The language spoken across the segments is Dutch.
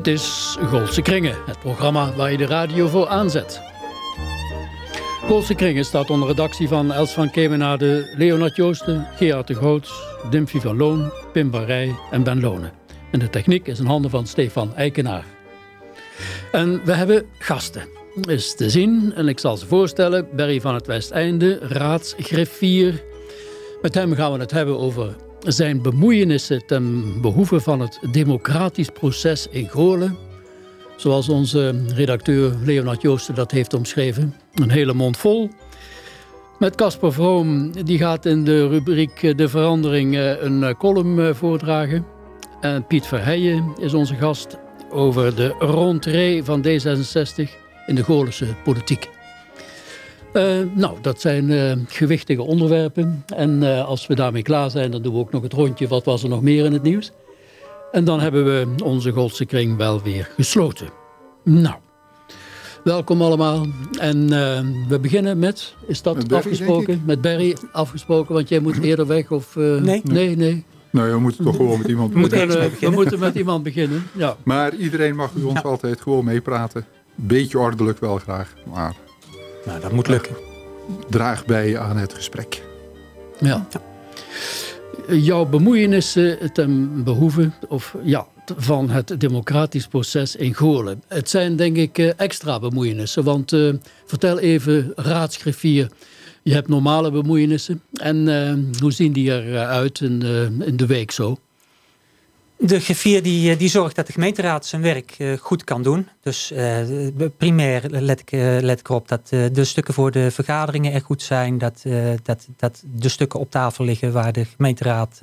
Dit is Goldse Kringen, het programma waar je de radio voor aanzet. Goldse Kringen staat onder redactie van Els van Kemenade, Leonard Joosten, Gerard de Groot, Dimphy van Loon, Pim Barij en Ben Lonen. En de techniek is in handen van Stefan Eikenaar. En we hebben gasten. Is te zien, en ik zal ze voorstellen, Berry van het Westeinde, raadsgriffier. Met hem gaan we het hebben over zijn bemoeienissen ten behoeve van het democratisch proces in Goorlen. Zoals onze redacteur Leonard Joosten dat heeft omschreven. Een hele mond vol. Met Casper Vroom, die gaat in de rubriek De Verandering eh, een eh, column eh, voordragen. En Piet Verheijen is onze gast over de rondree van D66 in de Goorlense politiek. Uh, nou, dat zijn uh, gewichtige onderwerpen. En uh, als we daarmee klaar zijn, dan doen we ook nog het rondje. Wat was er nog meer in het nieuws? En dan hebben we onze Goldse kring wel weer gesloten. Nou, welkom allemaal. En we beginnen met, is dat met afgesproken? met Barry afgesproken, want jij moet eerder weg? Of, nee. Nee, nee. Nou, we moeten toch gewoon met iemand beginnen. We moeten, we moeten met iemand beginnen, ja. Maar iedereen mag u ons ja. altijd gewoon meepraten. Beetje ordelijk wel graag, maar... Nou, dat moet lukken. Draag bij aan het gesprek. Ja. Jouw bemoeienissen ten behoeve of, ja, van het democratisch proces in Goorlen. Het zijn denk ik extra bemoeienissen. Want uh, vertel even, raadsgriffier, je hebt normale bemoeienissen. En uh, hoe zien die eruit in, uh, in de week zo? De griffier die, die zorgt dat de gemeenteraad zijn werk uh, goed kan doen. Dus uh, primair let ik, let ik erop dat de stukken voor de vergaderingen er goed zijn. Dat, dat, dat de stukken op tafel liggen waar de gemeenteraad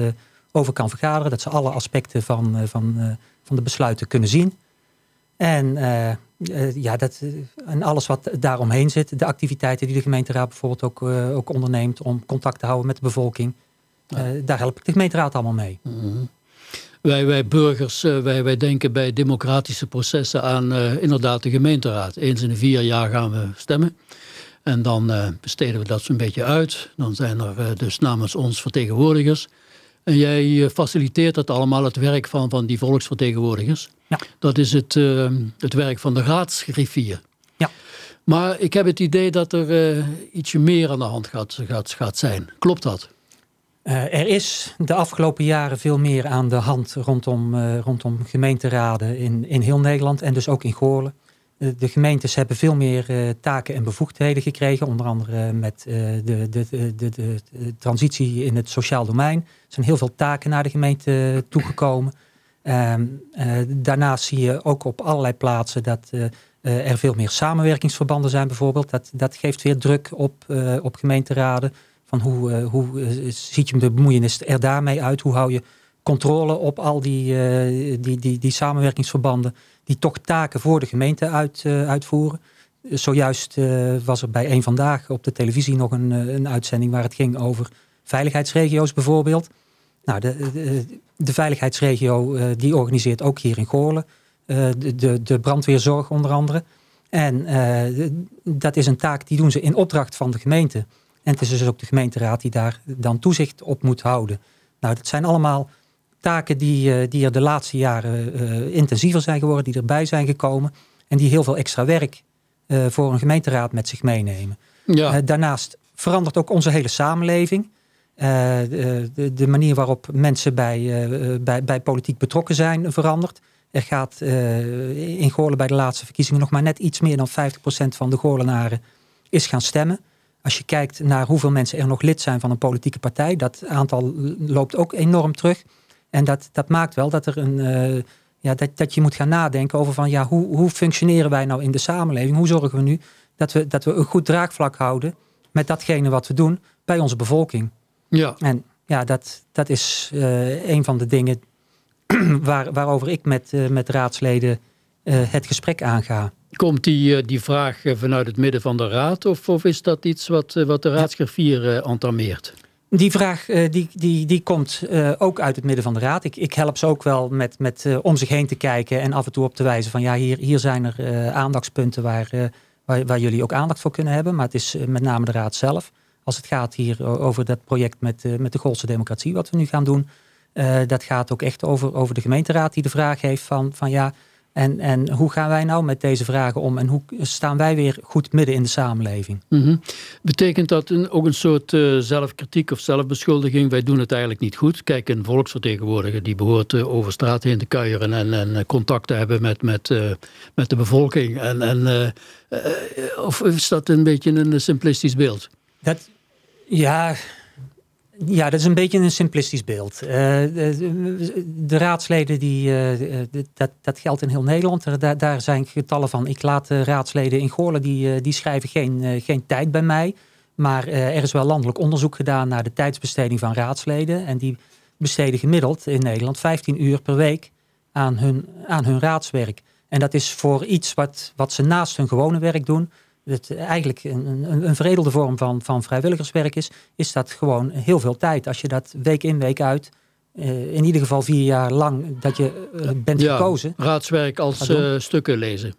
over kan vergaderen. Dat ze alle aspecten van, van, van de besluiten kunnen zien. En, ja, dat, en alles wat daaromheen zit. De activiteiten die de gemeenteraad bijvoorbeeld ook, ook onderneemt om contact te houden met de bevolking. Ja. daar help ik de gemeenteraad allemaal mee. Mm -hmm. Wij, wij burgers, wij, wij denken bij democratische processen aan uh, inderdaad de gemeenteraad. Eens in de vier jaar gaan we stemmen. En dan uh, besteden we dat zo'n beetje uit. Dan zijn er uh, dus namens ons vertegenwoordigers. En jij faciliteert dat allemaal, het werk van, van die volksvertegenwoordigers. Ja. Dat is het, het werk van de raadsgriffier. Ja. Maar ik heb het idee dat er ietsje meer aan de hand gaat, gaat, gaat zijn. Klopt dat? Uh, er is de afgelopen jaren veel meer aan de hand rondom, uh, rondom gemeenteraden in, in heel Nederland en dus ook in Goorlen. Uh, de gemeentes hebben veel meer taken en bevoegdheden gekregen, onder andere met de, de, de, de, de transitie in het sociaal domein. Er zijn heel veel taken naar de gemeente toegekomen. Ehm, daarnaast zie je ook op allerlei plaatsen dat er veel meer samenwerkingsverbanden zijn bijvoorbeeld. Dat, dat geeft weer druk op, op gemeenteraden. Van hoe, uh, hoe uh, ziet je bemoeienis er daarmee uit? Hoe hou je controle op al die, uh, die, die, die samenwerkingsverbanden die toch taken voor de gemeente uit, uitvoeren? Zojuist was er bij een vandaag op de televisie nog een, een uitzending waar het ging over veiligheidsregio's bijvoorbeeld. Nou, de, de, de veiligheidsregio die organiseert ook hier in Goorlen de, de, de brandweerzorg onder andere. En dat is een taak die doen ze in opdracht van de gemeente. En het is dus ook de gemeenteraad die daar dan toezicht op moet houden. Nou, dat zijn allemaal taken die, die er de laatste jaren uh, intensiever zijn geworden, die erbij zijn gekomen. En die heel veel extra werk uh, voor een gemeenteraad met zich meenemen. Ja. Uh, daarnaast verandert ook onze hele samenleving. De, de, de, manier waarop mensen bij, bij, bij politiek betrokken zijn verandert. Er gaat in Goorlen bij de laatste verkiezingen nog maar net iets meer dan 50% van de Goorlenaren is gaan stemmen. Als je kijkt naar hoeveel mensen er nog lid zijn van een politieke partij, dat aantal loopt ook enorm terug. En dat, dat maakt wel dat, er een, uh, ja, dat, dat je moet gaan nadenken over van ja, hoe, hoe functioneren wij nou in de samenleving? Hoe zorgen we nu dat we, dat we een goed draagvlak houden met datgene wat we doen bij onze bevolking? Ja. En ja, dat, dat is uh, een van de dingen waar, waarover ik met, uh, met raadsleden het gesprek aanga. Komt die, die vraag vanuit het midden van de raad of, of is dat iets wat, wat de raadsgriffier entameert? Die vraag die, die, die komt ook uit het midden van de raad. Ik, ik help ze ook wel met, met om zich heen te kijken en af en toe op te wijzen van ja, hier, hier zijn er aandachtspunten waar, waar, waar jullie ook aandacht voor kunnen hebben. Maar het is met name de raad zelf. Als het gaat hier over dat project met, met de Goolse democratie wat we nu gaan doen. dat gaat ook echt over, over de gemeenteraad die de vraag heeft van, van ja, En, en hoe gaan wij nou met deze vragen om? En hoe staan wij weer goed midden in de samenleving? Mhm. Betekent dat een, ook een soort uh, zelfkritiek of zelfbeschuldiging? Wij doen het eigenlijk niet goed. Kijk, een volksvertegenwoordiger die behoort uh, over straat heen te kuieren en, en uh, contact te hebben met, met, met de bevolking. En, en, of is dat een beetje een simplistisch beeld? Dat, ja, ja, dat is een beetje een simplistisch beeld. Uh, de, de, raadsleden, die, uh, dat, dat geldt in heel Nederland. Daar, daar zijn getallen van. Ik laat de raadsleden in Goorlen, die, die schrijven geen, geen tijd bij mij. Maar er is wel landelijk onderzoek gedaan naar de tijdsbesteding van raadsleden. En die besteden gemiddeld in Nederland 15 uur per week aan hun, aan hun raadswerk. En dat is voor iets wat, wat ze naast hun gewone werk doen het eigenlijk een, een, een veredelde vorm van, van vrijwilligerswerk is, is dat gewoon heel veel tijd. Als je dat week in, week uit, uh, in ieder geval vier jaar lang dat je uh, bent ja, gekozen. Raadswerk als uh, stukken lezen.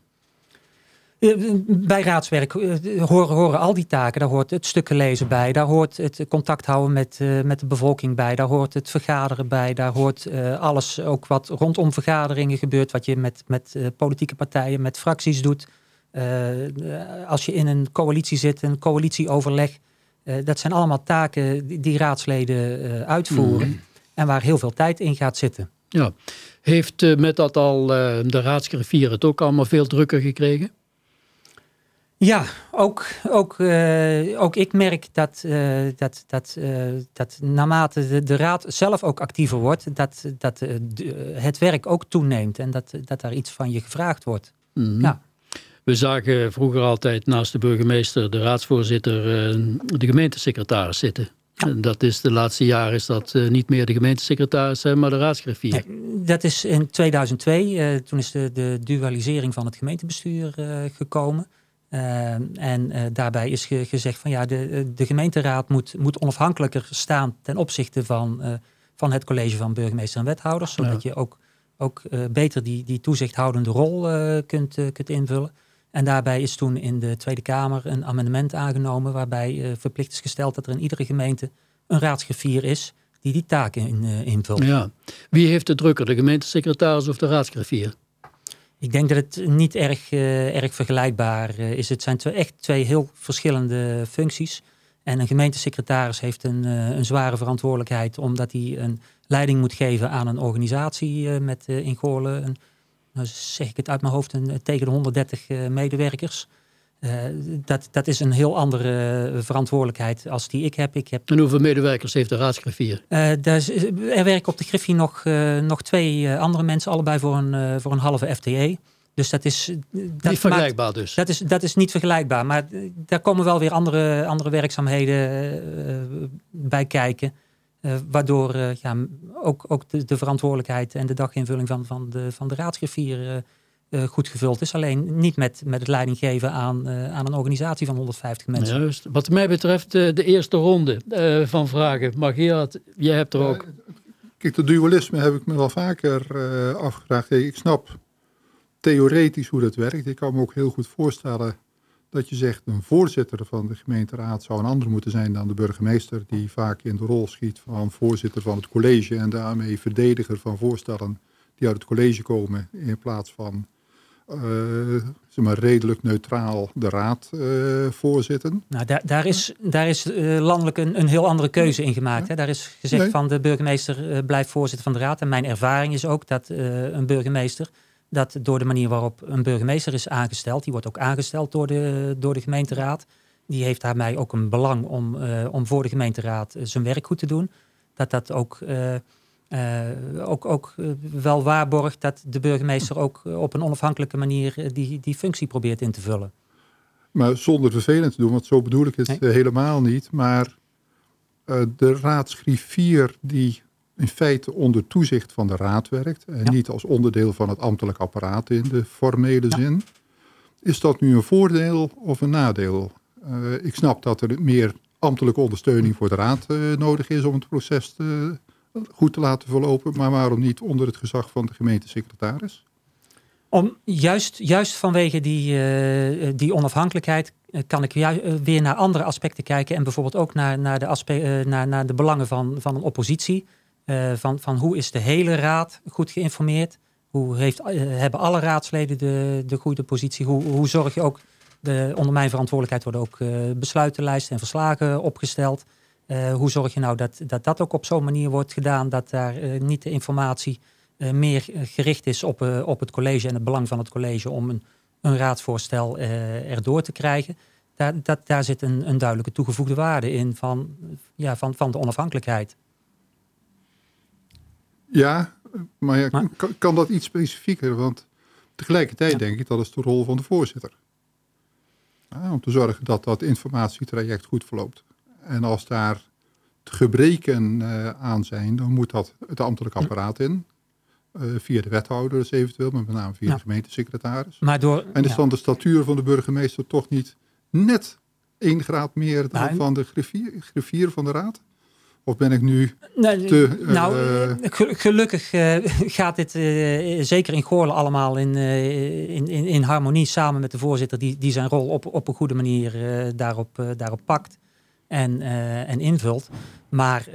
Bij raadswerk horen, horen al die taken. Daar hoort het stukken lezen bij. Daar hoort het contact houden met, met de bevolking bij. Daar hoort het vergaderen bij. Daar hoort alles ook wat rondom vergaderingen gebeurt. Wat je met, met politieke partijen, met fracties doet. Uh, als je in een coalitie zit, een coalitieoverleg. Uh, dat zijn allemaal taken die, die raadsleden uh, uitvoeren. Mm. En waar heel veel tijd in gaat zitten. Ja. Heeft met dat al de raadsgriffier het ook allemaal veel drukker gekregen? Ja, ook, ook, ook ik merk dat, dat, dat, dat naarmate de, de, raad zelf ook actiever wordt, dat, dat het werk ook toeneemt en dat, dat daar iets van je gevraagd wordt. Mm. Ja. We zagen vroeger altijd naast de burgemeester, de raadsvoorzitter, eh, de gemeentesecretaris zitten. En dat is de laatste jaren is dat uh, niet meer de gemeentesecretaris, maar de raadsgriffier. Nee, dat is in 2002. Uh, eh, toen is de, de, dualisering van het gemeentebestuur uh, gekomen. en daarbij is ge, gezegd van ja, de, de gemeenteraad moet, moet onafhankelijker staan ten opzichte van, van het college van burgemeester en wethouders. Zodat ja. je ook, ook beter die, die toezichthoudende rol kunt, kunt invullen. En daarbij is toen in de Tweede Kamer een amendement aangenomen waarbij uh, verplicht is gesteld dat er in iedere gemeente een raadsgriffier is die die taken in, uh, invult. Ja. Wie heeft het drukker, de gemeentesecretaris of de raadsgriffier? Ik denk dat het niet erg, uh, erg vergelijkbaar is. Het zijn twee, echt twee heel verschillende functies. En een gemeentesecretaris heeft een, een zware verantwoordelijkheid omdat hij een leiding moet geven aan een organisatie met in Goorlen een nou zeg ik het uit mijn hoofd, een, tegen de 130 uh, eh, medewerkers. Uh, dat, dat is een heel andere verantwoordelijkheid als die ik heb. ik heb. En hoeveel medewerkers heeft de raadsgriffier? Uh, er werken op de griffie nog, nog twee andere mensen, allebei voor een, voor een halve FTE. Dus dat is. Dat niet vergelijkbaar maakt, dus. Dat is, dat is niet vergelijkbaar. Maar daar komen wel weer andere, andere werkzaamheden bij kijken. Uh, waardoor uh, ja, ook, ook de, de, verantwoordelijkheid en de daginvulling van, van, de, van de raadsgriffier uh, goed gevuld is. Alleen niet met, met het leiding geven aan, aan een organisatie van 150 mensen. Juist. Wat mij betreft de eerste ronde van vragen. Margeert, jij hebt er ook... Kijk, dat dualisme heb ik me wel vaker afgevraagd. ik snap theoretisch hoe dat werkt. Ik kan me ook heel goed voorstellen dat je zegt een voorzitter van de gemeenteraad zou een ander moeten zijn dan de burgemeester, die vaak in de rol schiet van voorzitter van het college en daarmee verdediger van voorstellen die uit het college komen, in plaats van uh, zeg maar redelijk neutraal de raad uh, voorzitten. Nou, daar, daar is, daar is uh, landelijk een, een heel andere keuze in gemaakt. Hè? Daar is gezegd nee. van de burgemeester blijft voorzitter van de raad. En mijn ervaring is ook dat een burgemeester dat door de manier waarop een burgemeester is aangesteld, die wordt ook aangesteld door de, door de gemeenteraad, die heeft daarmee ook een belang om, uh, om voor de gemeenteraad zijn werk goed te doen. Dat dat ook, uh, uh, ook, ook wel waarborgt dat de burgemeester ook op een onafhankelijke manier die, die functie probeert in te vullen. Maar zonder vervelend te doen, want zo bedoel ik het nee. helemaal niet. Maar de raadsgriffier die in feite onder toezicht van de raad werkt en ja. niet als onderdeel van het ambtelijk apparaat in de formele zin. Is dat nu een voordeel of een nadeel? Uh, ik snap dat er meer ambtelijke ondersteuning voor de raad uh, nodig is om het proces te, goed te laten verlopen, maar waarom niet onder het gezag van de gemeentesecretaris? Om, juist, juist vanwege die, uh, die onafhankelijkheid kan ik weer naar andere aspecten kijken en bijvoorbeeld ook naar, naar, de, naar, naar de belangen van, van een oppositie. Uh, van, van hoe is de hele raad goed geïnformeerd? Hoe heeft, hebben alle raadsleden de, de goede positie? Hoe, hoe zorg je ook, de, onder mijn verantwoordelijkheid worden ook besluitenlijsten en verslagen opgesteld. hoe zorg je nou dat, dat dat ook op zo'n manier wordt gedaan dat daar niet de informatie meer gericht is op, op het college en het belang van het college om een, een raadsvoorstel erdoor te krijgen? daar, dat, daar zit een, een duidelijke toegevoegde waarde in van, ja, van, van de onafhankelijkheid. Ja, maar, ja, Kan, kan, dat iets specifieker? Want tegelijkertijd denk ik dat is de rol van de voorzitter. Ja, om te zorgen dat dat informatietraject goed verloopt. En als daar gebreken uh, aan zijn, dan moet dat het ambtelijk apparaat in. Uh, via de wethouders eventueel, maar met name via de gemeentesecretaris. Maar door, en is dan de statuur van de burgemeester toch niet net één graad meer dan van de griffier, griffier van de raad? Of ben ik nu te... nou, uh, gelukkig uh, gaat dit uh, zeker in Goorlen allemaal in, in, in, in, harmonie samen met de voorzitter... die, die zijn rol op, op een goede manier daarop, daarop pakt en, en invult. Maar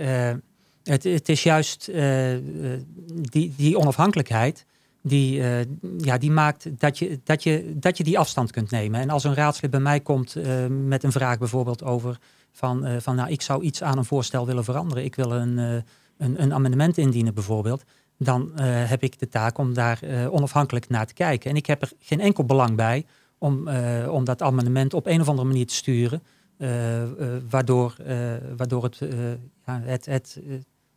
het, het is juist die, die onafhankelijkheid die, ja, die maakt dat je, dat, je, dat je die afstand kunt nemen. En als een raadslid bij mij komt met een vraag bijvoorbeeld over van, uh, van nou, ik zou iets aan een voorstel willen veranderen. Ik wil een, een, een, amendement indienen bijvoorbeeld. Dan heb ik de taak om daar onafhankelijk naar te kijken. En ik heb er geen enkel belang bij om, om dat amendement op een of andere manier te sturen. waardoor, waardoor het, ja, het, het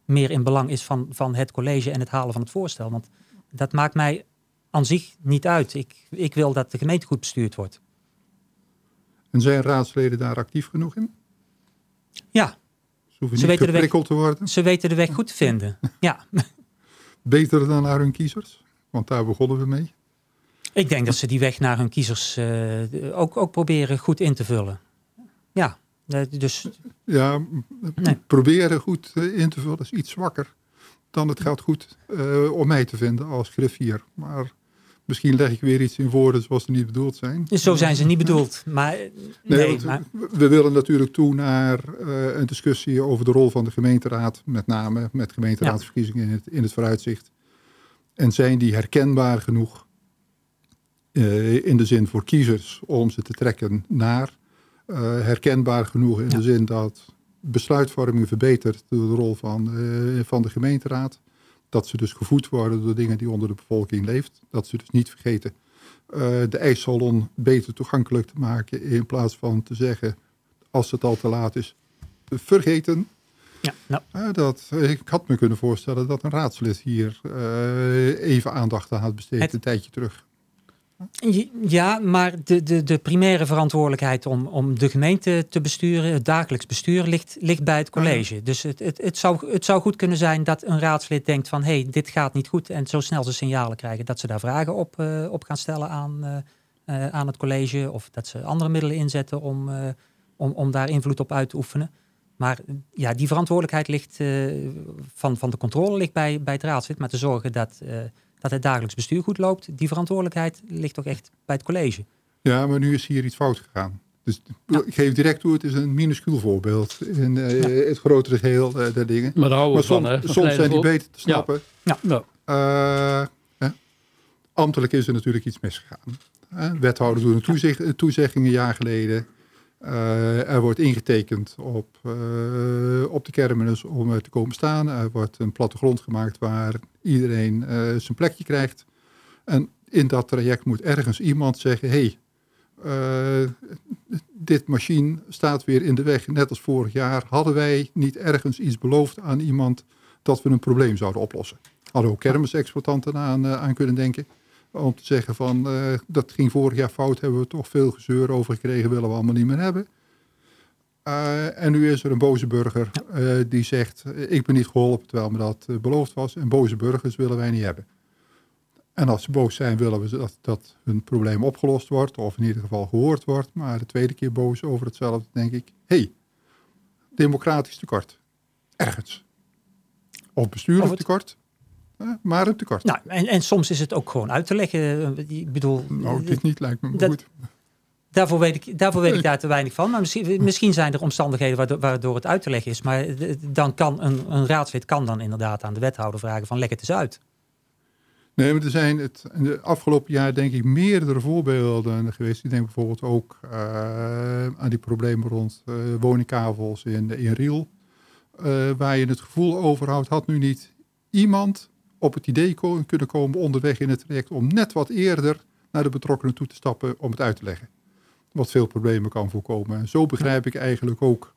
meer in belang is van, van het college en het halen van het voorstel. Want dat maakt mij aan zich niet uit. Ik, ik wil dat de gemeente goed bestuurd wordt. En zijn raadsleden daar actief genoeg in? Ja. Ze, ze weten de weg, te worden? Ze weten de weg goed te vinden, ja. Beter dan naar hun kiezers? Want daar begonnen we mee. Ik denk dat ze die weg naar hun kiezers uh, ook, ook proberen goed in te vullen. Ja, dus... Ja, proberen goed eh, in te vullen is iets zwakker dan het gaat goed uh, om mij te vinden als griffier. Maar misschien leg ik weer iets in woorden zoals ze niet bedoeld zijn. Zo zijn ze niet bedoeld. Maar, nee, maar... We willen natuurlijk toe naar uh, een discussie over de rol van de gemeenteraad. Met name met gemeenteraadsverkiezingen in, het, in het vooruitzicht. En zijn die herkenbaar genoeg uh, in de zin voor kiezers om ze te trekken naar. herkenbaar genoeg in de zin dat besluitvorming verbetert door de rol van, van de gemeenteraad. Dat ze dus gevoed worden door dingen die onder de bevolking leeft. Dat ze dus niet vergeten uh, de ijssalon beter toegankelijk te maken. In plaats van te zeggen, als het al te laat is, vergeten. Ja, nou. uh, dat, ik had me kunnen voorstellen dat een raadslid hier even aandacht aan had besteed een tijdje terug. Ja, maar de, de, de primaire verantwoordelijkheid om, om de gemeente te besturen, het dagelijks bestuur, ligt, ligt bij het college. Dus het, het, het, zou, het zou goed kunnen zijn dat een raadslid denkt van hé, hey, dit gaat niet goed. En zo snel ze signalen krijgen dat ze daar vragen op, uh, op gaan stellen aan, uh, aan het college. Of dat ze andere middelen inzetten om, om, om daar invloed op uit te oefenen. Maar ja, die verantwoordelijkheid ligt, van, van de controle ligt bij, bij het raadslid. Maar te zorgen dat dat het dagelijks bestuur goed loopt, die verantwoordelijkheid ligt toch echt bij het college. Ja, maar nu is hier iets fout gegaan. Dus ik geef direct toe, het is een minuscuul voorbeeld in uh, het grotere geheel uh, der dingen. Maar daar houden we soms, van, hè? soms zijn die beter te snappen. Ja. ja. Uh, ambtelijk is er natuurlijk iets misgegaan. wethouder doen een toezeg toezegging een jaar geleden. Uh, er wordt ingetekend op, uh, op de kermis om er te komen staan. Er wordt een plattegrond gemaakt waar iedereen uh, zijn plekje krijgt. En in dat traject moet ergens iemand zeggen... hey, dit machine staat weer in de weg. Net als vorig jaar hadden wij niet ergens iets beloofd aan iemand... dat we een probleem zouden oplossen. Hadden ook kermisexploitanten aan, aan kunnen denken om te zeggen van uh, dat ging vorig jaar fout, hebben we toch veel gezeur over gekregen, willen we allemaal niet meer hebben. Uh, en nu is er een boze burger uh, die zegt, ik ben niet geholpen terwijl me dat beloofd was. En boze burgers willen wij niet hebben. En als ze boos zijn, willen we dat, dat hun probleem opgelost wordt, of in ieder geval gehoord wordt. Maar de tweede keer boos over hetzelfde, denk ik, hé, hey, democratisch tekort. Ergens. Of bestuurlijk tekort maar een tekort. Nou, en, en soms is het ook gewoon uit te leggen. Ik bedoel, nou, dit niet lijkt me dat, goed. Daarvoor weet, ik, daarvoor weet ik daar te weinig van. Maar misschien, misschien zijn er omstandigheden waardoor, waardoor, het uit te leggen is. Maar dan kan een, een raadslid kan dan inderdaad aan de wethouder vragen van leg het eens uit. Nee, maar er zijn het, in de afgelopen jaar denk ik meerdere voorbeelden geweest. Ik denk bijvoorbeeld ook uh, aan die problemen rond uh, woningkavels in, in Riel. Uh, waar je het gevoel overhoudt, had nu niet iemand op het idee kunnen komen onderweg in het traject om net wat eerder naar de betrokkenen toe te stappen om het uit te leggen. Wat veel problemen kan voorkomen. En zo begrijp ik eigenlijk ook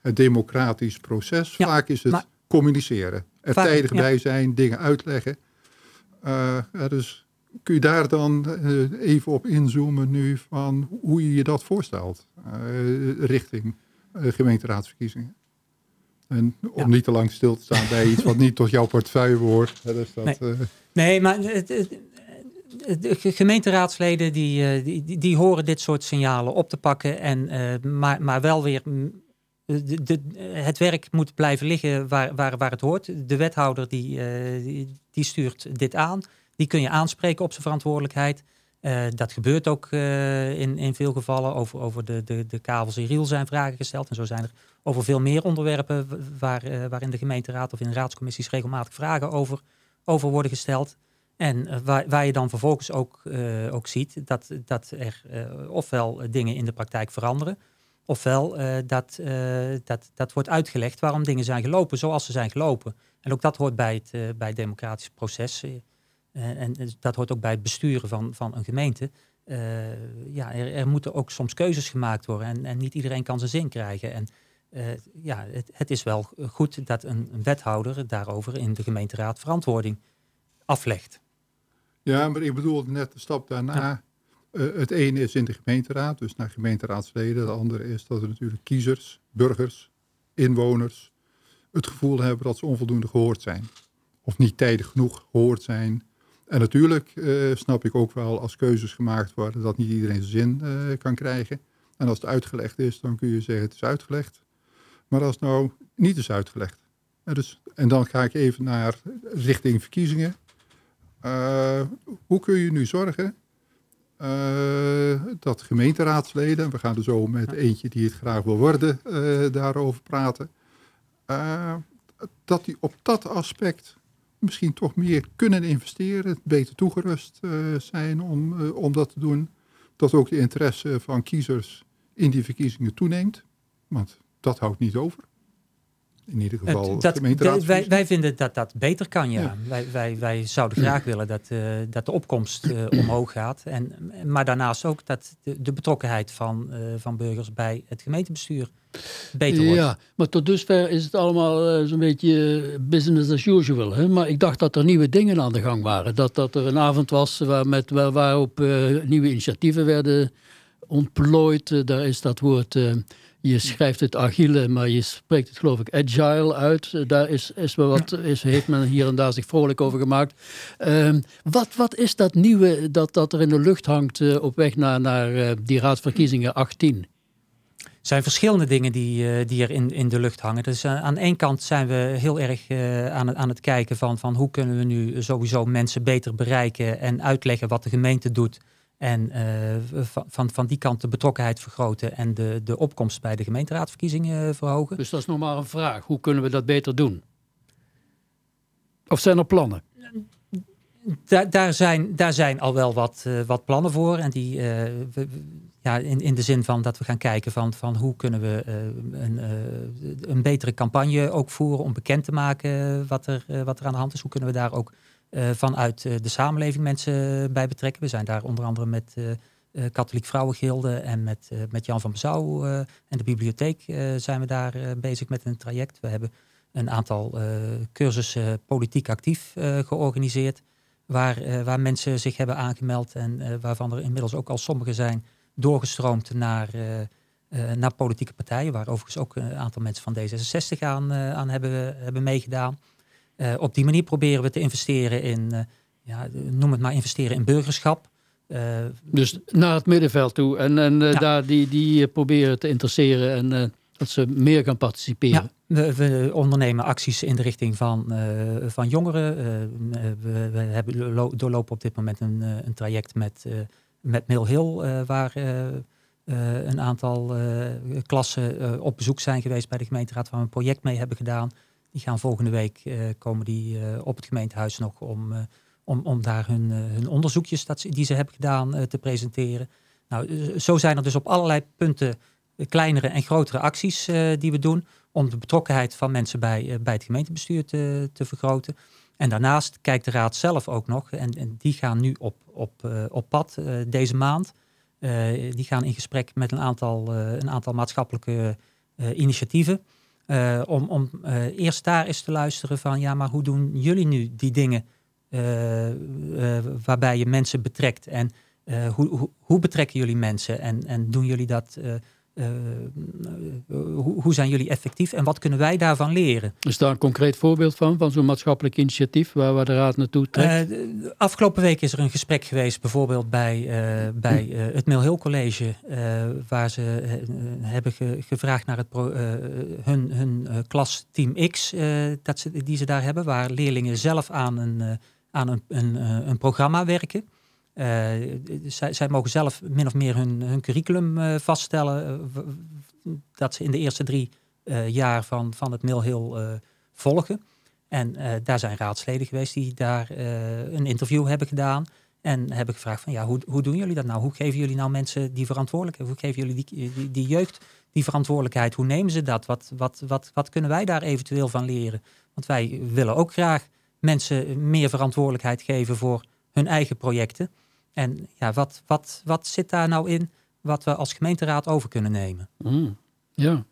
het democratisch proces. Vaak is het communiceren. Er tijdig bij zijn, dingen uitleggen. Uh, dus kun je daar dan uh, even op inzoomen nu van hoe je je dat voorstelt uh, richting gemeenteraadsverkiezingen? En om ja. niet te lang stil te staan bij iets wat niet tot jouw portefeuille behoort. Dus dat, nee. nee. maar het, het, de gemeenteraadsleden die, die, die, horen dit soort signalen op te pakken. En, maar, maar wel weer de, de, het werk moet blijven liggen waar, waar, waar het hoort. De wethouder die, uh, die, stuurt dit aan. Die kun je aanspreken op zijn verantwoordelijkheid. Uh, dat gebeurt ook uh, in, in veel gevallen. Over, over de, de, de kavels in Riel zijn vragen gesteld. En zo zijn er over veel meer onderwerpen waar, waarin de gemeenteraad of in raadscommissies regelmatig vragen over, over worden gesteld. En waar, waar je dan vervolgens ook, ook ziet dat, dat er ofwel dingen in de praktijk veranderen. Ofwel uh, dat, uh, dat, dat wordt uitgelegd waarom dingen zijn gelopen zoals ze zijn gelopen. En ook dat hoort bij het, uh, bij het democratisch proces. En dat hoort ook bij het besturen van, van een gemeente. ja, er, er, moeten ook soms keuzes gemaakt worden en, en niet iedereen kan zijn zin krijgen. En ja, het, het, is wel goed dat een, een, wethouder daarover in de gemeenteraad verantwoording aflegt. Ja, maar ik bedoel net de stap daarna. Ja uh, het ene is in de gemeenteraad, dus naar gemeenteraadsleden. De andere is dat er natuurlijk kiezers, burgers, inwoners het gevoel hebben dat ze onvoldoende gehoord zijn. Of niet tijdig genoeg gehoord zijn. En natuurlijk uh, snap ik ook wel als keuzes gemaakt worden dat niet iedereen zijn zin uh, kan krijgen. En als het uitgelegd is, dan kun je zeggen het is uitgelegd. Maar als het nou niet is uitgelegd. En, dus, en dan ga ik even naar richting verkiezingen. hoe kun je nu zorgen uh, dat gemeenteraadsleden, we gaan er zo met eentje die het graag wil worden, uh, daarover praten, dat die op dat aspect misschien toch meer kunnen investeren, beter toegerust zijn om, om dat te doen. Dat ook de interesse van kiezers in die verkiezingen toeneemt, want dat houdt niet over in ieder geval dat, wij, wij vinden dat dat beter kan, ja. Wij, wij, wij zouden graag willen dat, uh, dat de opkomst uh, omhoog gaat. En, maar daarnaast ook dat de, de betrokkenheid van, uh, van burgers bij het gemeentebestuur beter wordt. Ja, maar tot dusver is het allemaal zo'n beetje business as usual. Hè? Maar ik dacht dat er nieuwe dingen aan de gang waren. Dat, dat er een avond was waar met, waar, waarop nieuwe initiatieven werden ontplooid. daar is dat woord je schrijft het agile, maar je spreekt het geloof ik agile uit. Daar is, is wel wat, is, heeft men hier en daar zich vrolijk over gemaakt. Um, wat, wat is dat nieuwe dat, dat er in de lucht hangt uh, op weg naar, naar uh, die raadsverkiezingen 18? Er zijn verschillende dingen die, die er in, in de lucht hangen. Dus aan de ene kant zijn we heel erg aan, het, aan het kijken van, van hoe kunnen we nu sowieso mensen beter bereiken en uitleggen wat de gemeente doet en uh, van, van die kant de betrokkenheid vergroten en de, de opkomst bij de gemeenteraadsverkiezingen verhogen. Dus dat is nog maar een vraag. Hoe kunnen we dat beter doen? Of zijn er plannen? Daar, daar, zijn, daar zijn al wel wat, uh, wat plannen voor. En die, uh, we, ja, in, in de zin van dat we gaan kijken van, van hoe kunnen we uh, een, een betere campagne ook voeren om bekend te maken wat er, wat er aan de hand is. Hoe kunnen we daar ook vanuit uh, de samenleving mensen bij betrekken. We zijn daar onder andere met Katholiek Vrouwengilde en met, met Jan van Bezouw en de bibliotheek zijn we daar bezig met een traject. We hebben een aantal cursussen politiek actief georganiseerd, waar, waar mensen zich hebben aangemeld en waarvan er inmiddels ook al sommigen zijn doorgestroomd naar, naar politieke partijen, waar overigens ook een aantal mensen van D66 aan, aan hebben, hebben meegedaan. Uh, op die manier proberen we te investeren in, uh, ja, noem het maar investeren in burgerschap. Uh, dus naar het middenveld toe en, en ja. daar die, die proberen te interesseren en dat ze meer gaan participeren. Ja, we, we ondernemen acties in de richting van, van jongeren. we, we hebben doorlopen op dit moment een, een traject met, met Mill Hill, waar een aantal klassen op bezoek zijn geweest bij de gemeenteraad, waar we een project mee hebben gedaan. Die gaan volgende week uh, komen die uh, op het gemeentehuis nog om, uh, om, om daar hun, hun onderzoekjes dat die ze hebben gedaan te presenteren. Nou, zo zijn er dus op allerlei punten kleinere en grotere acties die we doen om de betrokkenheid van mensen bij, bij het gemeentebestuur te, te vergroten. En daarnaast kijkt de raad zelf ook nog, en, en die gaan nu op, op, op pad deze maand. die gaan in gesprek met een aantal, een aantal maatschappelijke initiatieven. Uh, om om uh, eerst daar eens te luisteren van, ja, maar hoe doen jullie nu die dingen uh, waarbij je mensen betrekt? En hoe, hoe, hoe, betrekken jullie mensen? En, en doen jullie dat uh, hoe, hoe, zijn jullie effectief en wat kunnen wij daarvan leren? Is daar een concreet voorbeeld van, van zo'n maatschappelijk initiatief waar, waar de Raad naartoe trekt? Uh, afgelopen week is er een gesprek geweest, bijvoorbeeld bij, uh, bij het Mill College, waar ze hebben ge, gevraagd naar het pro, hun, hun klas Team X, dat ze, die ze daar hebben, waar leerlingen zelf aan een, aan een, een, een programma werken. Uh, zij, zij, mogen zelf min of meer hun, hun curriculum uh, vaststellen. Uh, dat ze in de eerste drie jaar van, van het Mill Hill volgen. En daar zijn raadsleden geweest die daar een interview hebben gedaan. En hebben gevraagd van ja, hoe, hoe doen jullie dat nou? Hoe geven jullie nou mensen die verantwoordelijkheid? Hoe geven jullie die, die, die jeugd die verantwoordelijkheid? Hoe nemen ze dat? Wat, wat, wat, wat kunnen wij daar eventueel van leren? Want wij willen ook graag mensen meer verantwoordelijkheid geven voor hun eigen projecten. En ja, wat, wat, wat zit daar nou in wat we als gemeenteraad over kunnen nemen? Mm, ja.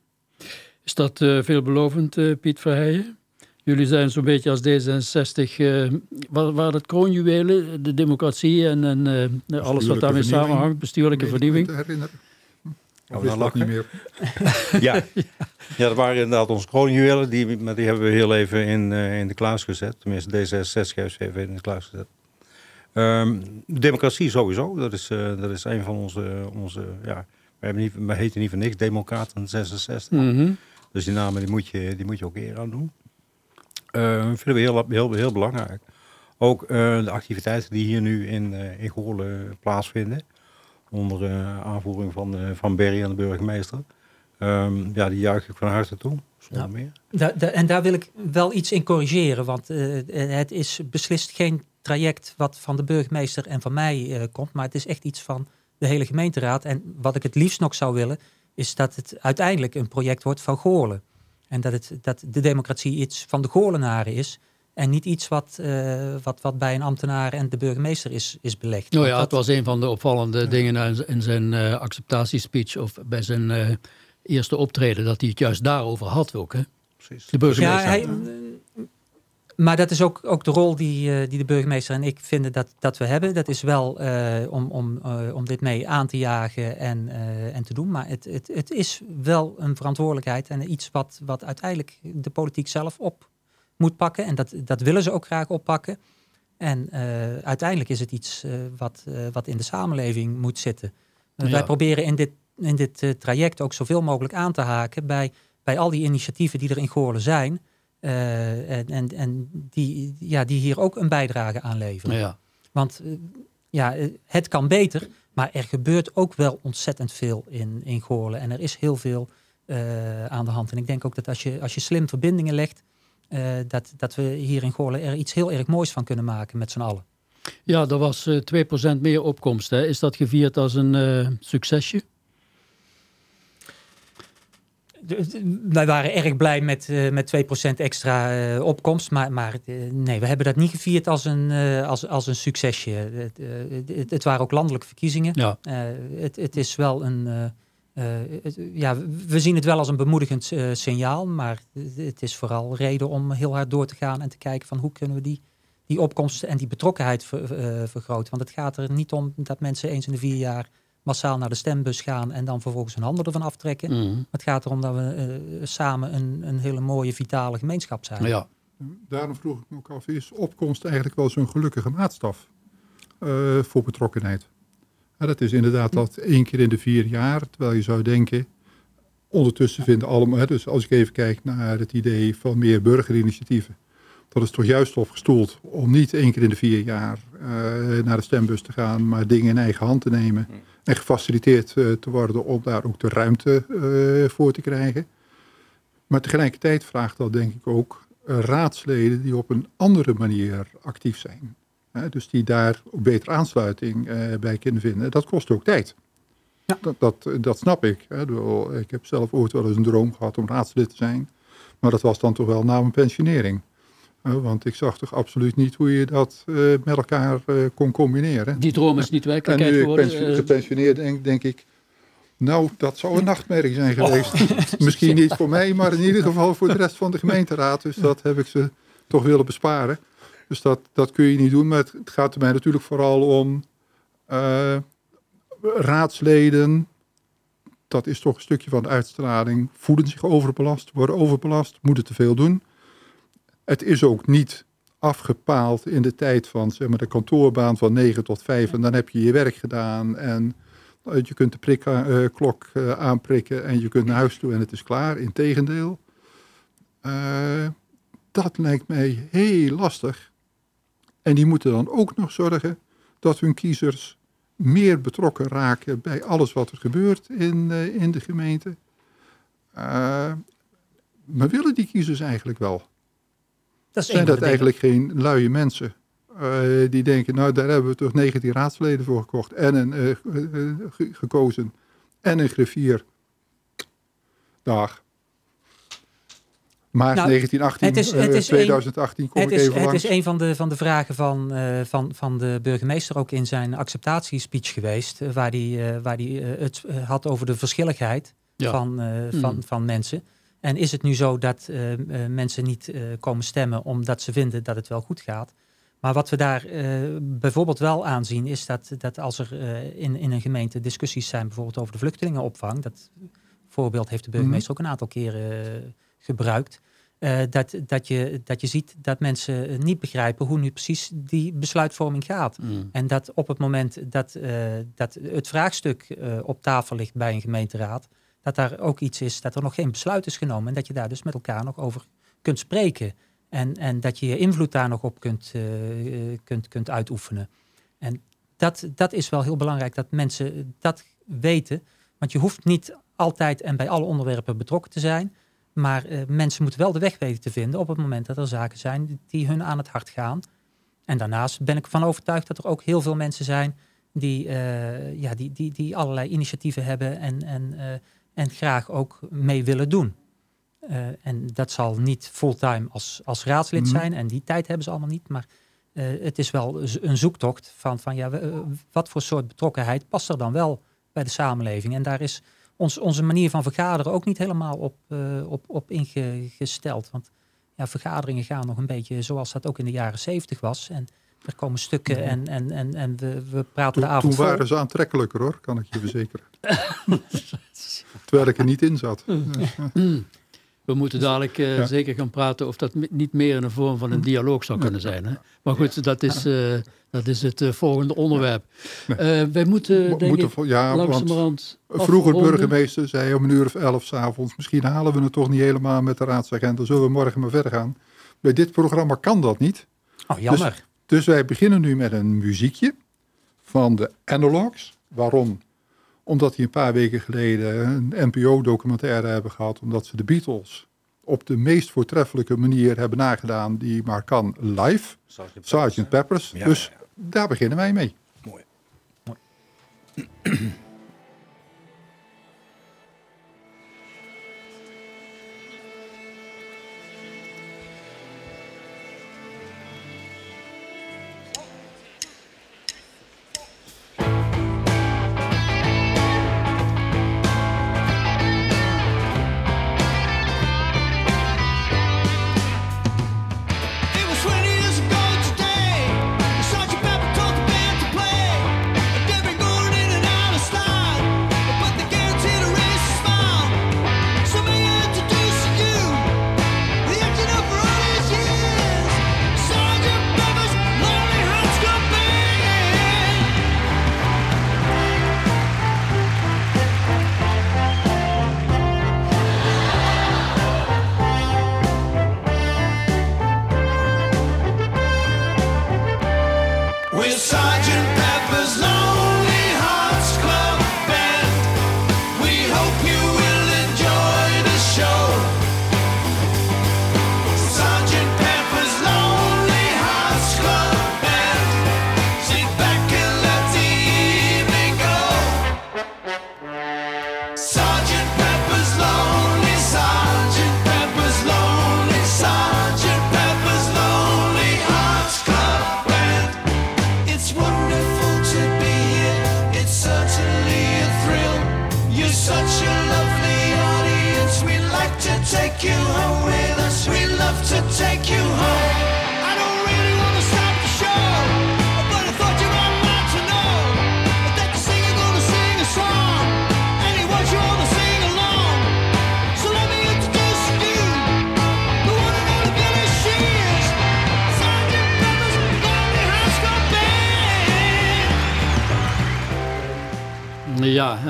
Is dat uh, veelbelovend, uh, Piet Verheijen? Jullie zijn zo'n beetje als D66, uh, waar, waar het kroonjuwelen, de democratie en, en alles wat daarmee samenhangt, bestuurlijke vernieuwing. Of is dat niet meer? ja. ja, dat waren inderdaad onze kroonjuwelen, die, maar die hebben we heel even in, in de kluis gezet. Tenminste, D66 heeft ze even in de kluis gezet. Um, democratie sowieso, dat is, uh, dat is een van onze, onze ja, we, hebben niet, we heten niet voor niks, Democraten 66. Mm -hmm. Dus die namen die moet je, die moet je ook eer aan doen. Uh, vinden we heel, heel, heel belangrijk. Ook uh, de activiteiten die hier nu in, uh, in Goorlen plaatsvinden, onder aanvoering van, van Berry en de burgemeester. Um, ja, die juich ik van harte toe. Zonder meer. Da, da, en daar wil ik wel iets in corrigeren, want het is beslist geen traject wat van de burgemeester en van mij uh, komt, maar het is echt iets van de hele gemeenteraad. En wat ik het liefst nog zou willen, is dat het uiteindelijk een project wordt van Goorlen. En dat, het, dat de democratie iets van de Goorlenaren is. En niet iets wat, uh, wat, wat bij een ambtenaar en de burgemeester is, is belegd. Nou ja, het was een van de opvallende dingen in zijn uh, acceptatiespeech of bij zijn uh, eerste optreden, dat hij het juist daarover had ook. Hè? Precies. De burgemeester. Ja, hij, maar dat is ook, ook de rol die, uh, die de burgemeester en ik vinden dat, dat we hebben. Dat is wel uh, om, om, uh, om dit mee aan te jagen en, en te doen. Maar het, het, het is wel een verantwoordelijkheid en iets wat, wat uiteindelijk de politiek zelf op moet pakken. En dat, dat willen ze ook graag oppakken. En uiteindelijk is het iets wat, wat in de samenleving moet zitten. Ja. Wij proberen in dit, in dit traject ook zoveel mogelijk aan te haken bij, bij al die initiatieven die er in Goorlen zijn... Uh, en en, en die, ja, die hier ook een bijdrage aan leveren. Ja. Want uh, ja, eh, het kan beter, maar er gebeurt ook wel ontzettend veel in, in Goorlen. En er is heel veel uh, aan de hand. En ik denk ook dat als je, als je slim verbindingen legt, dat, dat we hier in Goorlen er iets heel erg moois van kunnen maken met z'n allen. Ja, er was 2% meer opkomst. Hè? Is dat gevierd als een succesje? Wij waren erg blij met, uh, met 2% extra uh, opkomst. Maar, maar uh, nee, we hebben dat niet gevierd als een, als, als een succesje. Het, het, waren ook landelijke verkiezingen. Ja. het, het is wel een. Het, ja, we zien het wel als een bemoedigend signaal. Maar het is vooral reden om heel hard door te gaan en te kijken van hoe kunnen we die, die opkomst en die betrokkenheid ver, vergroten. Want het gaat er niet om dat mensen eens in de vier jaar massaal naar de stembus gaan en dan vervolgens hun handen ervan aftrekken. Mm. Het gaat erom dat we uh, samen een, een hele mooie, vitale gemeenschap zijn. Ja. Daarom vroeg ik me ook af, is opkomst eigenlijk wel zo'n gelukkige maatstaf uh, voor betrokkenheid? Ja, dat is inderdaad dat één keer in de vier jaar, terwijl je zou denken, ondertussen vinden allemaal, hè, dus als ik even kijk naar het idee van meer burgerinitiatieven, dat is toch juist opgestoeld om niet één keer in de vier jaar uh, naar de stembus te gaan, maar dingen in eigen hand te nemen en gefaciliteerd uh, te worden om daar ook de ruimte uh, voor te krijgen. Maar tegelijkertijd vraagt dat denk ik ook raadsleden die op een andere manier actief zijn. dus die daar beter aansluiting bij kunnen vinden. Dat kost ook tijd. Ja. Dat, dat, dat snap ik. Hè. Ik heb zelf ooit wel eens een droom gehad om raadslid te zijn. Maar dat was dan toch wel na mijn pensionering. Want ik zag toch absoluut niet hoe je dat uh, met elkaar uh, kon combineren. Die droom is niet werkelijkheid geworden. En nu ik gepensioneerd denk, denk ik... Nou, dat zou een nachtmerrie zijn geweest. Oh. Misschien niet voor mij, maar in ieder geval voor de rest van de gemeenteraad. Dus dat heb ik ze toch willen besparen. Dus dat, dat kun je niet doen. Maar het, gaat er mij natuurlijk vooral om raadsleden. Dat is toch een stukje van de uitstraling. Voelen zich overbelast, worden overbelast, moeten te veel doen. Het is ook niet afgepaald in de tijd van zeg maar, de kantoorbaan van 9 tot 5. En dan heb je je werk gedaan en eh, je kunt de prikklok uh, aanprikken en je kunt naar huis toe en het is klaar. Integendeel. Uh, dat lijkt mij heel lastig. En die moeten dan ook nog zorgen dat hun kiezers meer betrokken raken bij alles wat er gebeurt in, in de gemeente. maar willen die kiezers eigenlijk wel? Dat zijn dat eigenlijk geen luie mensen? Uh, die denken, nou daar hebben we toch 19 raadsleden voor gekocht en een, uh, gekozen en een griffier. Dag. Maart nou, 1918, het is, het is 2018 een, kom het ik is, even Het is een van de, van de vragen van, van, van de burgemeester ook in zijn acceptatiespeech geweest. waar hij waar die, het had over de verschilligheid van, van, mm. van mensen. En is het nu zo dat uh, mensen niet uh, komen stemmen omdat ze vinden dat het wel goed gaat? Maar wat we daar uh, bijvoorbeeld wel aanzien is dat, dat als er in, in een gemeente discussies zijn, bijvoorbeeld over de vluchtelingenopvang, dat voorbeeld heeft de burgemeester mhm. ook een aantal keren gebruikt, dat, dat, je, dat je ziet dat mensen niet begrijpen hoe nu precies die besluitvorming gaat. Mhm. En dat op het moment dat, dat het vraagstuk op tafel ligt bij een gemeenteraad, dat daar ook iets is, dat er nog geen besluit is genomen en dat je daar dus met elkaar nog over kunt spreken. En, en dat je je invloed daar nog op kunt, uh, kunt, kunt uitoefenen. En dat, dat is wel heel belangrijk dat mensen dat weten. Want je hoeft niet altijd en bij alle onderwerpen betrokken te zijn. Maar uh, mensen moeten wel de weg weten te vinden op het moment dat er zaken zijn die hun aan het hart gaan. En daarnaast ben ik van overtuigd dat er ook heel veel mensen zijn die, ja, die, die, die allerlei initiatieven hebben en, en en graag ook mee willen doen. Uh, en dat zal niet fulltime als, als raadslid mhm. zijn en die tijd hebben ze allemaal niet. Maar uh, het is wel een zoektocht van, van ja, uh, wat voor soort betrokkenheid past er dan wel bij de samenleving. En daar is ons, onze manier van vergaderen ook niet helemaal op, op, op ingesteld. Want ja, vergaderingen gaan nog een beetje zoals dat ook in de jaren zeventig was. En er komen stukken mhm. en, en, en, en we, we praten toen, de avond Toen waren ze aantrekkelijker hoor, kan ik je verzekeren. Terwijl ik er niet in zat. We moeten dadelijk uh, zeker gaan praten of dat niet meer in de vorm van een dialoog zou kunnen zijn. Hè? Maar goed, dat is, uh, dat is het uh, volgende onderwerp. wij moeten, denk moeten, ik, ja, langzamerhand Vroeger burgemeester zei om een uur of elf s'avonds... misschien halen we het toch niet helemaal met de raadsagent... dan zullen we morgen maar verder gaan. Bij dit programma kan dat niet. Oh, jammer. Dus, dus wij beginnen nu met een muziekje van de Analogs. Waarom? Omdat die een paar weken geleden een NPO-documentaire hebben gehad. Omdat ze de Beatles op de meest voortreffelijke manier hebben nagedaan die maar kan live. Sgt. Peppers. dus daar beginnen wij mee. Mooi. Mooi. real side.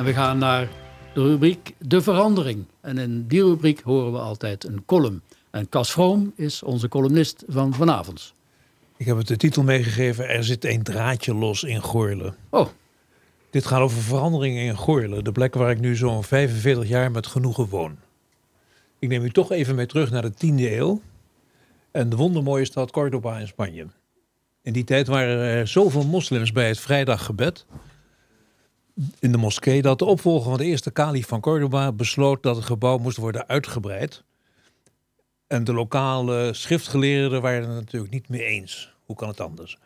En we gaan naar de rubriek De Verandering. En in die rubriek horen we altijd een column. En Cas Vroom is onze columnist van vanavond. Ik heb het de titel meegegeven, Er zit een draadje los in Goorlen. Oh. Dit gaat over veranderingen in Goorlen, de plek waar ik nu zo'n 45 jaar met genoegen woon. Ik neem u toch even mee terug naar de 10e eeuw en de wondermooie stad Córdoba in Spanje. In die tijd waren er zoveel moslims bij het vrijdaggebed in de moskee dat de opvolger van de eerste kalif van Córdoba besloot dat het gebouw moest worden uitgebreid. En de lokale schriftgeleerden waren het natuurlijk niet mee eens. Hoe kan het anders?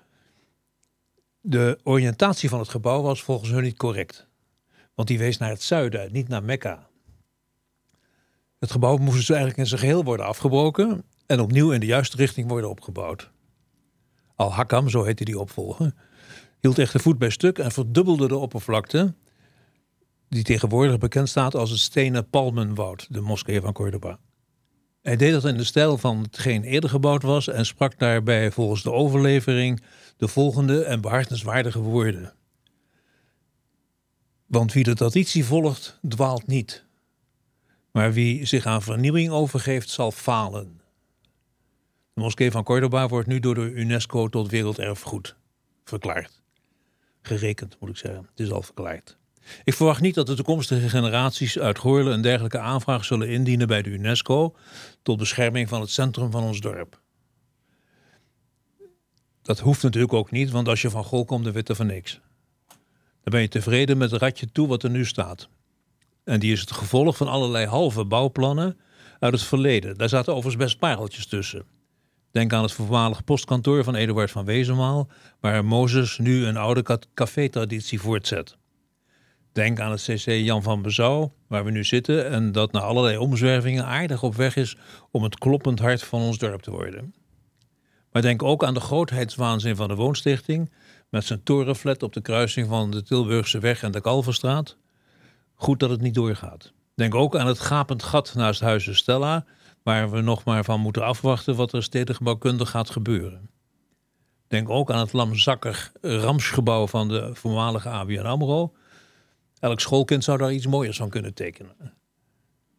De oriëntatie van het gebouw was volgens hun niet correct. Want die wees naar het zuiden, niet naar Mekka. Het gebouw moest dus eigenlijk in zijn geheel worden afgebroken en opnieuw in de juiste richting worden opgebouwd. Al-Hakam, zo heette die opvolger, hield echter voet bij stuk en verdubbelde de oppervlakte, die tegenwoordig bekend staat als het stenen palmenwoud, de moskee van Cordoba. Hij deed dat in de stijl van hetgeen eerder gebouwd was en sprak daarbij volgens de overlevering de volgende en behartenswaardige woorden. Want wie de traditie volgt, dwaalt niet. Maar wie zich aan vernieuwing overgeeft, zal falen. De moskee van Cordoba wordt nu door de UNESCO tot werelderfgoed verklaard. Gerekend, moet ik zeggen. Het is al verklaard. Ik verwacht niet dat de toekomstige generaties uit Goorlen een dergelijke aanvraag zullen indienen bij de UNESCO tot bescherming van het centrum van ons dorp. Dat hoeft natuurlijk ook niet, want als je van Gol komt, dan weet er van niks. Dan ben je tevreden met het ratje toe wat er nu staat. En die is het gevolg van allerlei halve bouwplannen uit het verleden. Daar zaten overigens best pareltjes tussen. Denk aan het voormalig postkantoor van Eduard van Wezenmaal, waar Mozes nu een oude café-traditie voortzet. Denk aan het CC Jan van Bezouw, waar we nu zitten en dat na allerlei omzwervingen aardig op weg is om het kloppend hart van ons dorp te worden. Maar denk ook aan de grootheidswaanzin van de woonstichting, met zijn torenflat op de kruising van de Tilburgse weg en de Kalverstraat. Goed dat het niet doorgaat. Denk ook aan het gapend gat naast Huizen Stella, waar we nog maar van moeten afwachten wat er stedengebouwkundig gaat gebeuren. Denk ook aan het lamzakkig ramsgebouw van de voormalige ABN AMRO. Elk schoolkind zou daar iets mooiers van kunnen tekenen.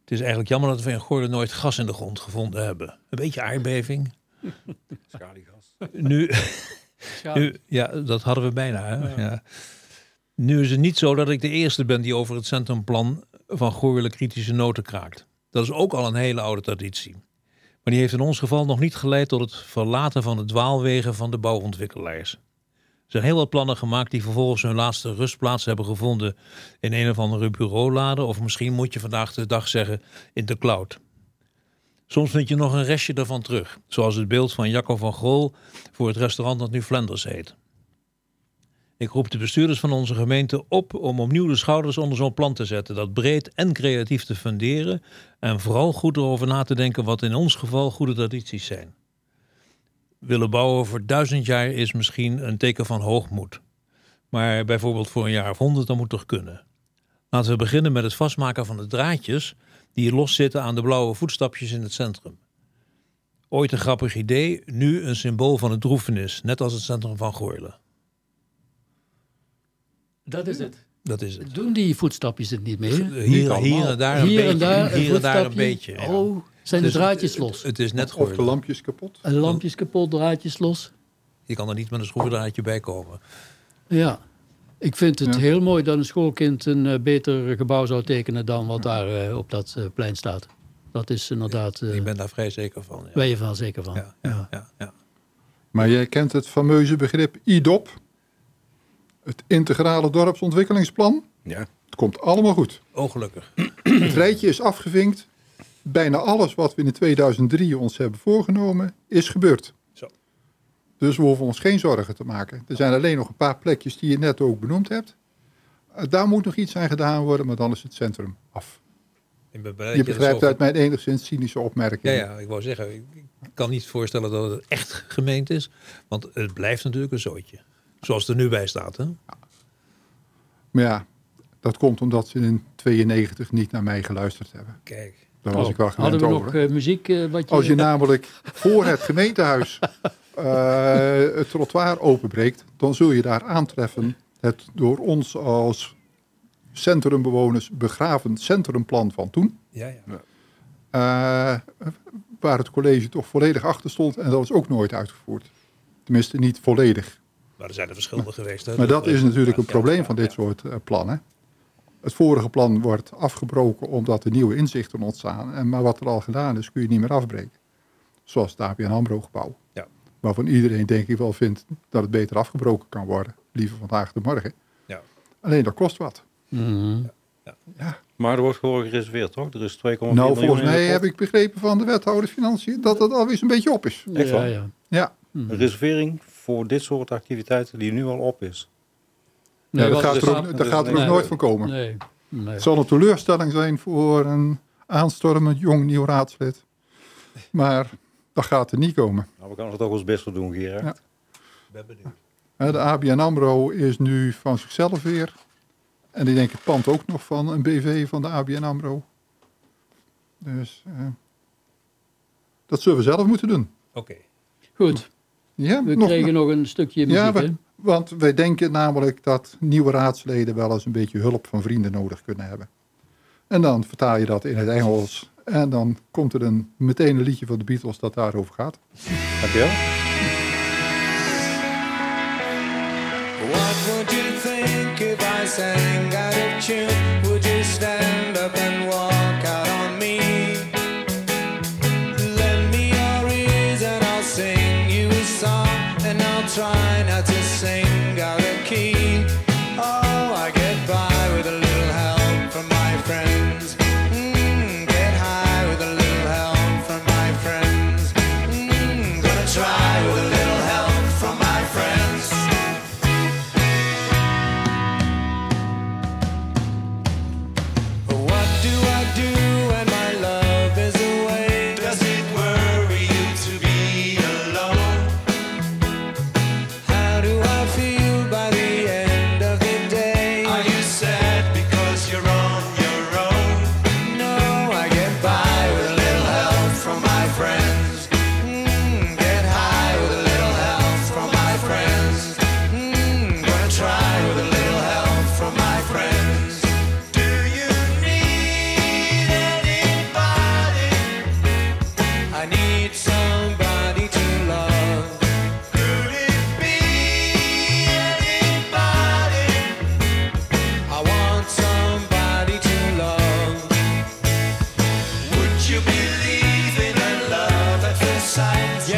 Het is eigenlijk jammer dat we in Gordon nooit gas in de grond gevonden hebben. Een beetje aardbeving. Schaliegas. Nu, nu, ja, dat hadden we bijna. Hè? Ja. Nu is het niet zo dat ik de eerste ben die over het centrumplan van Goorlen kritische noten kraakt. Dat is ook al een hele oude traditie. Maar die heeft in ons geval nog niet geleid tot het verlaten van de dwaalwegen van de bouwontwikkelaars. Er zijn heel wat plannen gemaakt die vervolgens hun laatste rustplaats hebben gevonden in een of andere bureaulade. Of misschien moet je vandaag de dag zeggen in de cloud. Soms vind je nog een restje ervan terug. Zoals het beeld van Jacco van Grol voor het restaurant dat nu Flanders heet. Ik roep de bestuurders van onze gemeente op om opnieuw de schouders onder zo'n plan te zetten. Dat breed en creatief te funderen. En vooral goed erover na te denken wat in ons geval goede tradities zijn. Willen bouwen voor duizend jaar is misschien een teken van hoogmoed. Maar bijvoorbeeld voor een jaar of honderd, dan moet toch kunnen. Laten we beginnen met het vastmaken van de draadjes die los zitten aan de blauwe voetstapjes in het centrum. Ooit een grappig idee, nu een symbool van het droefenis, net als het centrum van Goorlen. Dat is het. Dat is het. Doen die voetstapjes het niet meer? Hier, hier en daar een Hier beetje. en daar een hier en daar een beetje. ja. Oh, zijn de draadjes los? Het is net Of de lampjes kapot. En lampjes kapot, draadjes los? Je kan er niet met een schroevendraadje bij komen. Ja. Ik vind het Ja. heel mooi dat een schoolkind een eh, beter gebouw zou tekenen dan wat daar eh, op dat eh, plein staat. Dat is inderdaad, Ik ben daar vrij zeker van. Ja. ben je wel zeker van. Ja, ja, ja, ja. Maar jij kent het fameuze begrip IDOP. Het Integrale Dorpsontwikkelingsplan. Ja. Het komt allemaal goed. Oh, gelukkig. Het rijtje is afgevinkt. Bijna alles wat we in 2003 ons hebben voorgenomen is gebeurd. Zo. Dus we hoeven ons geen zorgen te maken. Er zijn alleen nog een paar plekjes die je net ook benoemd hebt. Eh, Daar moet nog iets aan gedaan worden, maar dan is het centrum af. Ik ben blij dat Je begrijpt uit mijn enigszins cynische opmerking. Ja, ja, ik wou zeggen, ik ik kan niet voorstellen dat het echt gemeend is. Want het blijft natuurlijk een zootje. Zoals het er nu bij staat. Hè? Maar ja, dat komt omdat ze in 92 niet naar mij geluisterd hebben. Kijk. Daar was Oh, ik wel gewend Hadden we over. nog eh, muziek eh, wat je... Als je namelijk voor het gemeentehuis eh, het trottoir openbreekt, dan zul je daar aantreffen het door ons als centrumbewoners begraven centrumplan van toen. Ja, ja. Uh, waar het college toch volledig achter stond. En dat is ook nooit uitgevoerd. Tenminste, niet volledig. Maar er zijn er verschillende geweest. Hè? Maar dat is natuurlijk een probleem van dit soort uh, plannen. Het vorige plan wordt afgebroken omdat er nieuwe inzichten ontstaan. En, maar wat er al gedaan is, kun je niet meer afbreken. Zoals het ABN AMRO gebouw. Ja. Waarvan iedereen denk ik wel vindt dat het beter afgebroken kan worden. Liever vandaag dan morgen. Ja. Alleen dat kost wat. Mm ja. ja. Maar er wordt gewoon gereserveerd, toch? Er is 2,4 miljoen Nou, volgens mij heb ik begrepen van de wethouder Financiën dat het alweer een beetje op is. Echt Ja, ja. Ja. Een reservering voor dit soort activiteiten die nu al op is. ja, dat gaat er ook, dat gaat er Nee. ook nooit van komen. Nee. nee. Het zal een teleurstelling zijn voor een aanstormend jong nieuw raadslid. Maar dat gaat er niet komen. Nou, we gaan het ook ons best wel doen, Gerard. Ja. ben benieuwd. Hè, De ABN AMRO is nu van zichzelf weer. En ik denk het pand ook nog van een BV van de ABN AMRO. Dus eh, dat zullen we zelf moeten doen. Oké. Goed, Ja, we nog- kregen nog een stukje muziek. Ja, we- want wij denken namelijk dat nieuwe raadsleden wel eens een beetje hulp van vrienden nodig kunnen hebben. En dan vertaal je dat in het Engels. En dan komt er een, meteen een liedje van de Beatles dat daarover gaat. Dankjewel. What would you think if I sang out of tune? Would you stand up and walk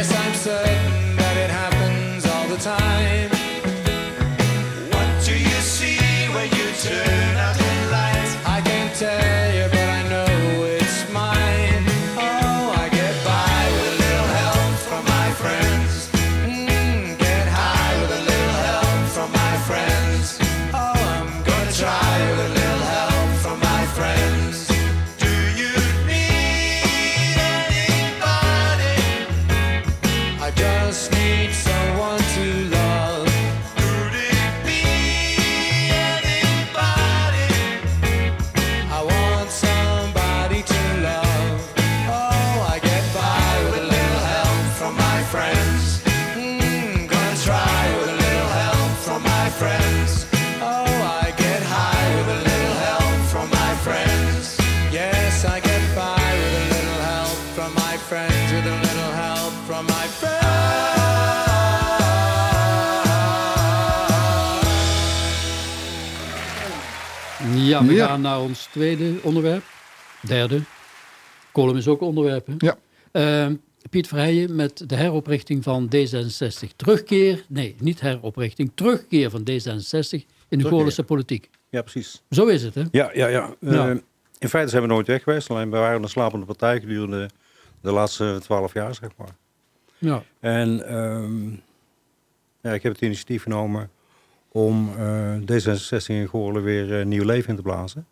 Yes, I'm certain that it happens all the time. Ja, we Ja. gaan naar ons tweede onderwerp. Derde. Column is ook onderwerp. hè? Ja. Eh, Piet Verheijen met de heroprichting van D66. Terugkeer, nee, niet heroprichting, terugkeer van D66 in de Goorlense politiek. Ja, precies. Zo is het, hè? Ja, ja, ja. Ja. Eh, in feite zijn we nooit weg geweest. Alleen we waren een slapende partij gedurende de laatste twaalf jaar, zeg maar. Ja. En ehm, ja, ik heb het initiatief genomen om eh, D66 in Goorlen weer eh, nieuw leven in te blazen.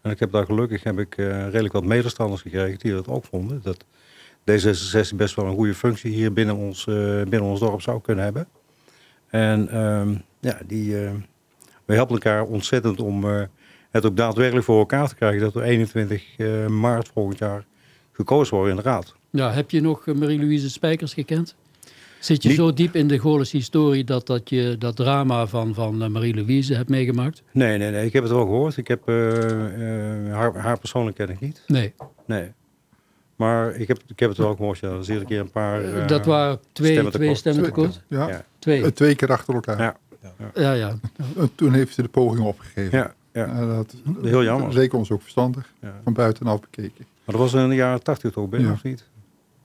En ik heb daar gelukkig heb ik, eh, redelijk wat medestanders gekregen die dat ook vonden. Dat D66 best wel een goede functie hier binnen ons, binnen ons dorp zou kunnen hebben. En ehm, ja, die, we helpen elkaar ontzettend om het ook daadwerkelijk voor elkaar te krijgen. Dat we 21 eh, maart volgend jaar gekozen worden in de raad. ja, heb je nog Marie-Louise Spijkers gekend? Zit je Niet- zo diep in de Goorlense historie dat, dat je dat drama van, van eh, Marie-Louise hebt meegemaakt? Nee, nee, nee. Ik heb het wel gehoord. Ik heb, eh, eh, haar, haar persoonlijk ken ik niet. Nee, Nee. Maar ik heb, ik heb het wel gehoord. Ja. Er is iedere keer een paar... dat waren twee stemmen twee stemmen tekort. Ja, Ja. Twee. twee keer achter elkaar. Ja. Ja, ja. En toen heeft ze de poging opgegeven. Ja, ja. Dat, Heel jammer. Dat leek ons ook verstandig, ja. van buitenaf bekeken. Maar dat was in de jaren 80 toch, Ben, Ja. of niet?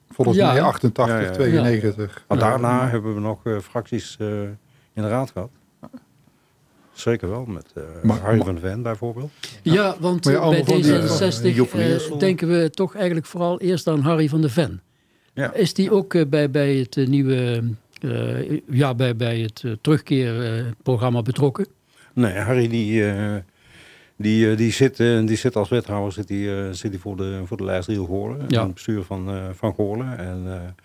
Volgens Ja. mij 88, Ja, ja, ja. 92. Maar Ja. daarna hebben we nog eh, fracties eh, in de raad gehad. Zeker wel, met eh Maar- Harry van de Ven bijvoorbeeld. Ja, want eh, bij allemaal van die, D66 eh, Joep van eh, Iersel. denken we toch eigenlijk vooral eerst aan Harry van de Ven. Ja. Is die ook eh, bij, bij het eh, nieuwe, eh, ja, bij, bij het eh, terugkeerprogramma betrokken? Nee, Harry die, eh, die, eh, die, zit, eh, die zit als wethouder zit die, eh, zit die voor, de, voor de lijst Riel Goorlen. Ja. Het bestuur van, van Goorlen. En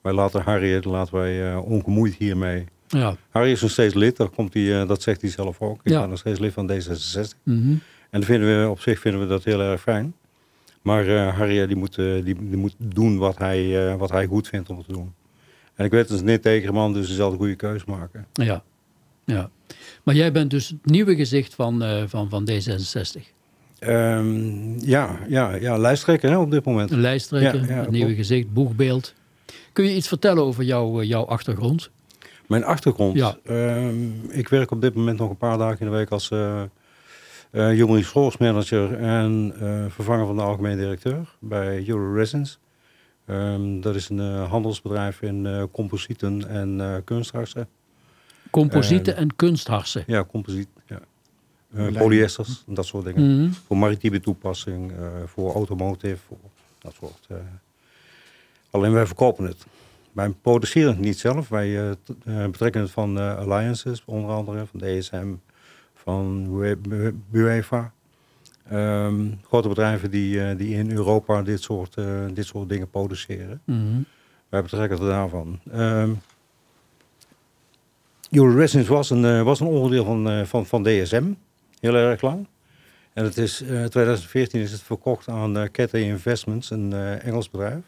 wij laten Harry laten wij, ongemoeid hiermee. Ja. Harry is nog steeds lid, dat, komt hij, dat zegt hij zelf ook. Ik Ja. ben nog steeds lid van D66. Mhm. En dat vinden we, op zich vinden we dat heel erg fijn. Maar Harry die moet, die, die moet doen wat hij, wat hij goed vindt om te doen. En ik weet, het is tegen man, dus hij zal de goede keuze maken. Ja. Ja. Maar jij bent dus het nieuwe gezicht van, eh, van, van D66. Ehm, ja, ja, ja, lijsttrekker hè, op dit moment. Een lijsttrekker, Ja, ja, het nieuwe gezicht, boegbeeld. Kun je iets vertellen over jouw, eh, jouw achtergrond? Mijn achtergrond. Ja. Ehm, ik werk op dit moment nog een paar dagen in de week als uh, uh, en uh, vervanger van de algemeen directeur bij Euro Resins. Um, dat is een handelsbedrijf in composieten en kunstharsen. Composieten en kunstharsen? Ja, composiet. Ja. Uh, polyesters, dat soort dingen. Mm -hmm. Voor maritieme toepassing, uh, voor automotive, voor dat soort. Uh, alleen wij verkopen het. Wij produceren het niet zelf. Wij uh, betrekken het van uh, alliances, onder andere van DSM, van UEFA. Um, grote bedrijven die, uh, die in Europa dit soort, uh, dit soort dingen produceren. Mm -hmm. Wij betrekken het daarvan. Um, Euroresins was een, uh, was een onderdeel van, van, van DSM, heel erg lang. En het is, 2014 is het verkocht aan Cathay Investments, een Engels bedrijf.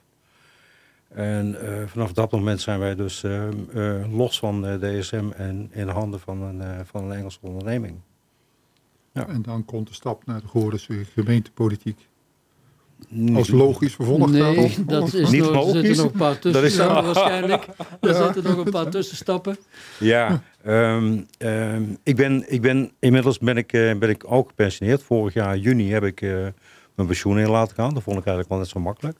En vanaf dat moment zijn wij dus los van DSM en in handen van een, van een Engelse onderneming. Ja. En dan komt de stap naar de Goordense gemeentepolitiek. Als logisch vervolg Nee, daarop? dat is Niet nog, er logisch. zitten nog een paar tussenstappen is- waarschijnlijk. Er zitten nog een paar tussenstappen. Ja, um, um, ik ben, ik ben, inmiddels ben ik, uh, ben ik ook gepensioneerd. Vorig jaar juni heb ik uh, mijn pensioen in laten gaan. Dat vond ik eigenlijk wel net zo makkelijk.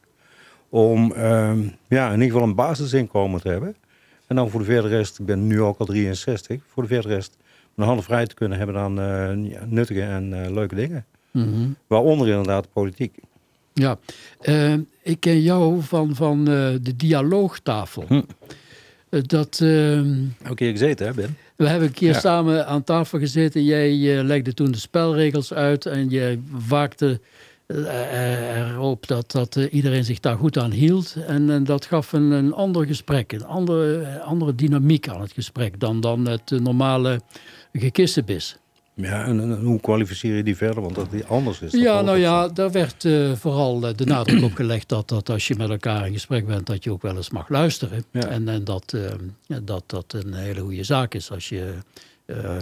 Om um, ja, in ieder geval een basisinkomen te hebben. En dan voor de verder rest, ik ben nu ook al 63, voor de verder rest mijn handen vrij te kunnen hebben aan uh, ja, nuttige en uh, leuke dingen. Mm -hmm. Waaronder inderdaad de politiek. Ja, uh, ik ken jou van, van uh, de dialoogtafel. Hm. Uh, dat, Heb ik hier gezeten, hè Ben? We hebben een keer ja. samen aan tafel gezeten. Jij legde toen de spelregels uit en je waakte erop dat, dat iedereen zich daar goed aan hield. En, en dat gaf een, een ander gesprek, een andere, andere dynamiek aan het gesprek dan, dan het normale gekissenbis. Ja, en, en, hoe kwalificeer je die verder? Want dat die anders is. Ja, nou ja, daar werd uh, vooral uh, de nadruk op gelegd dat, dat als je met elkaar in gesprek bent, dat je ook wel eens mag luisteren. Ja. En, en dat, uh, ja, dat dat een hele goede zaak is als je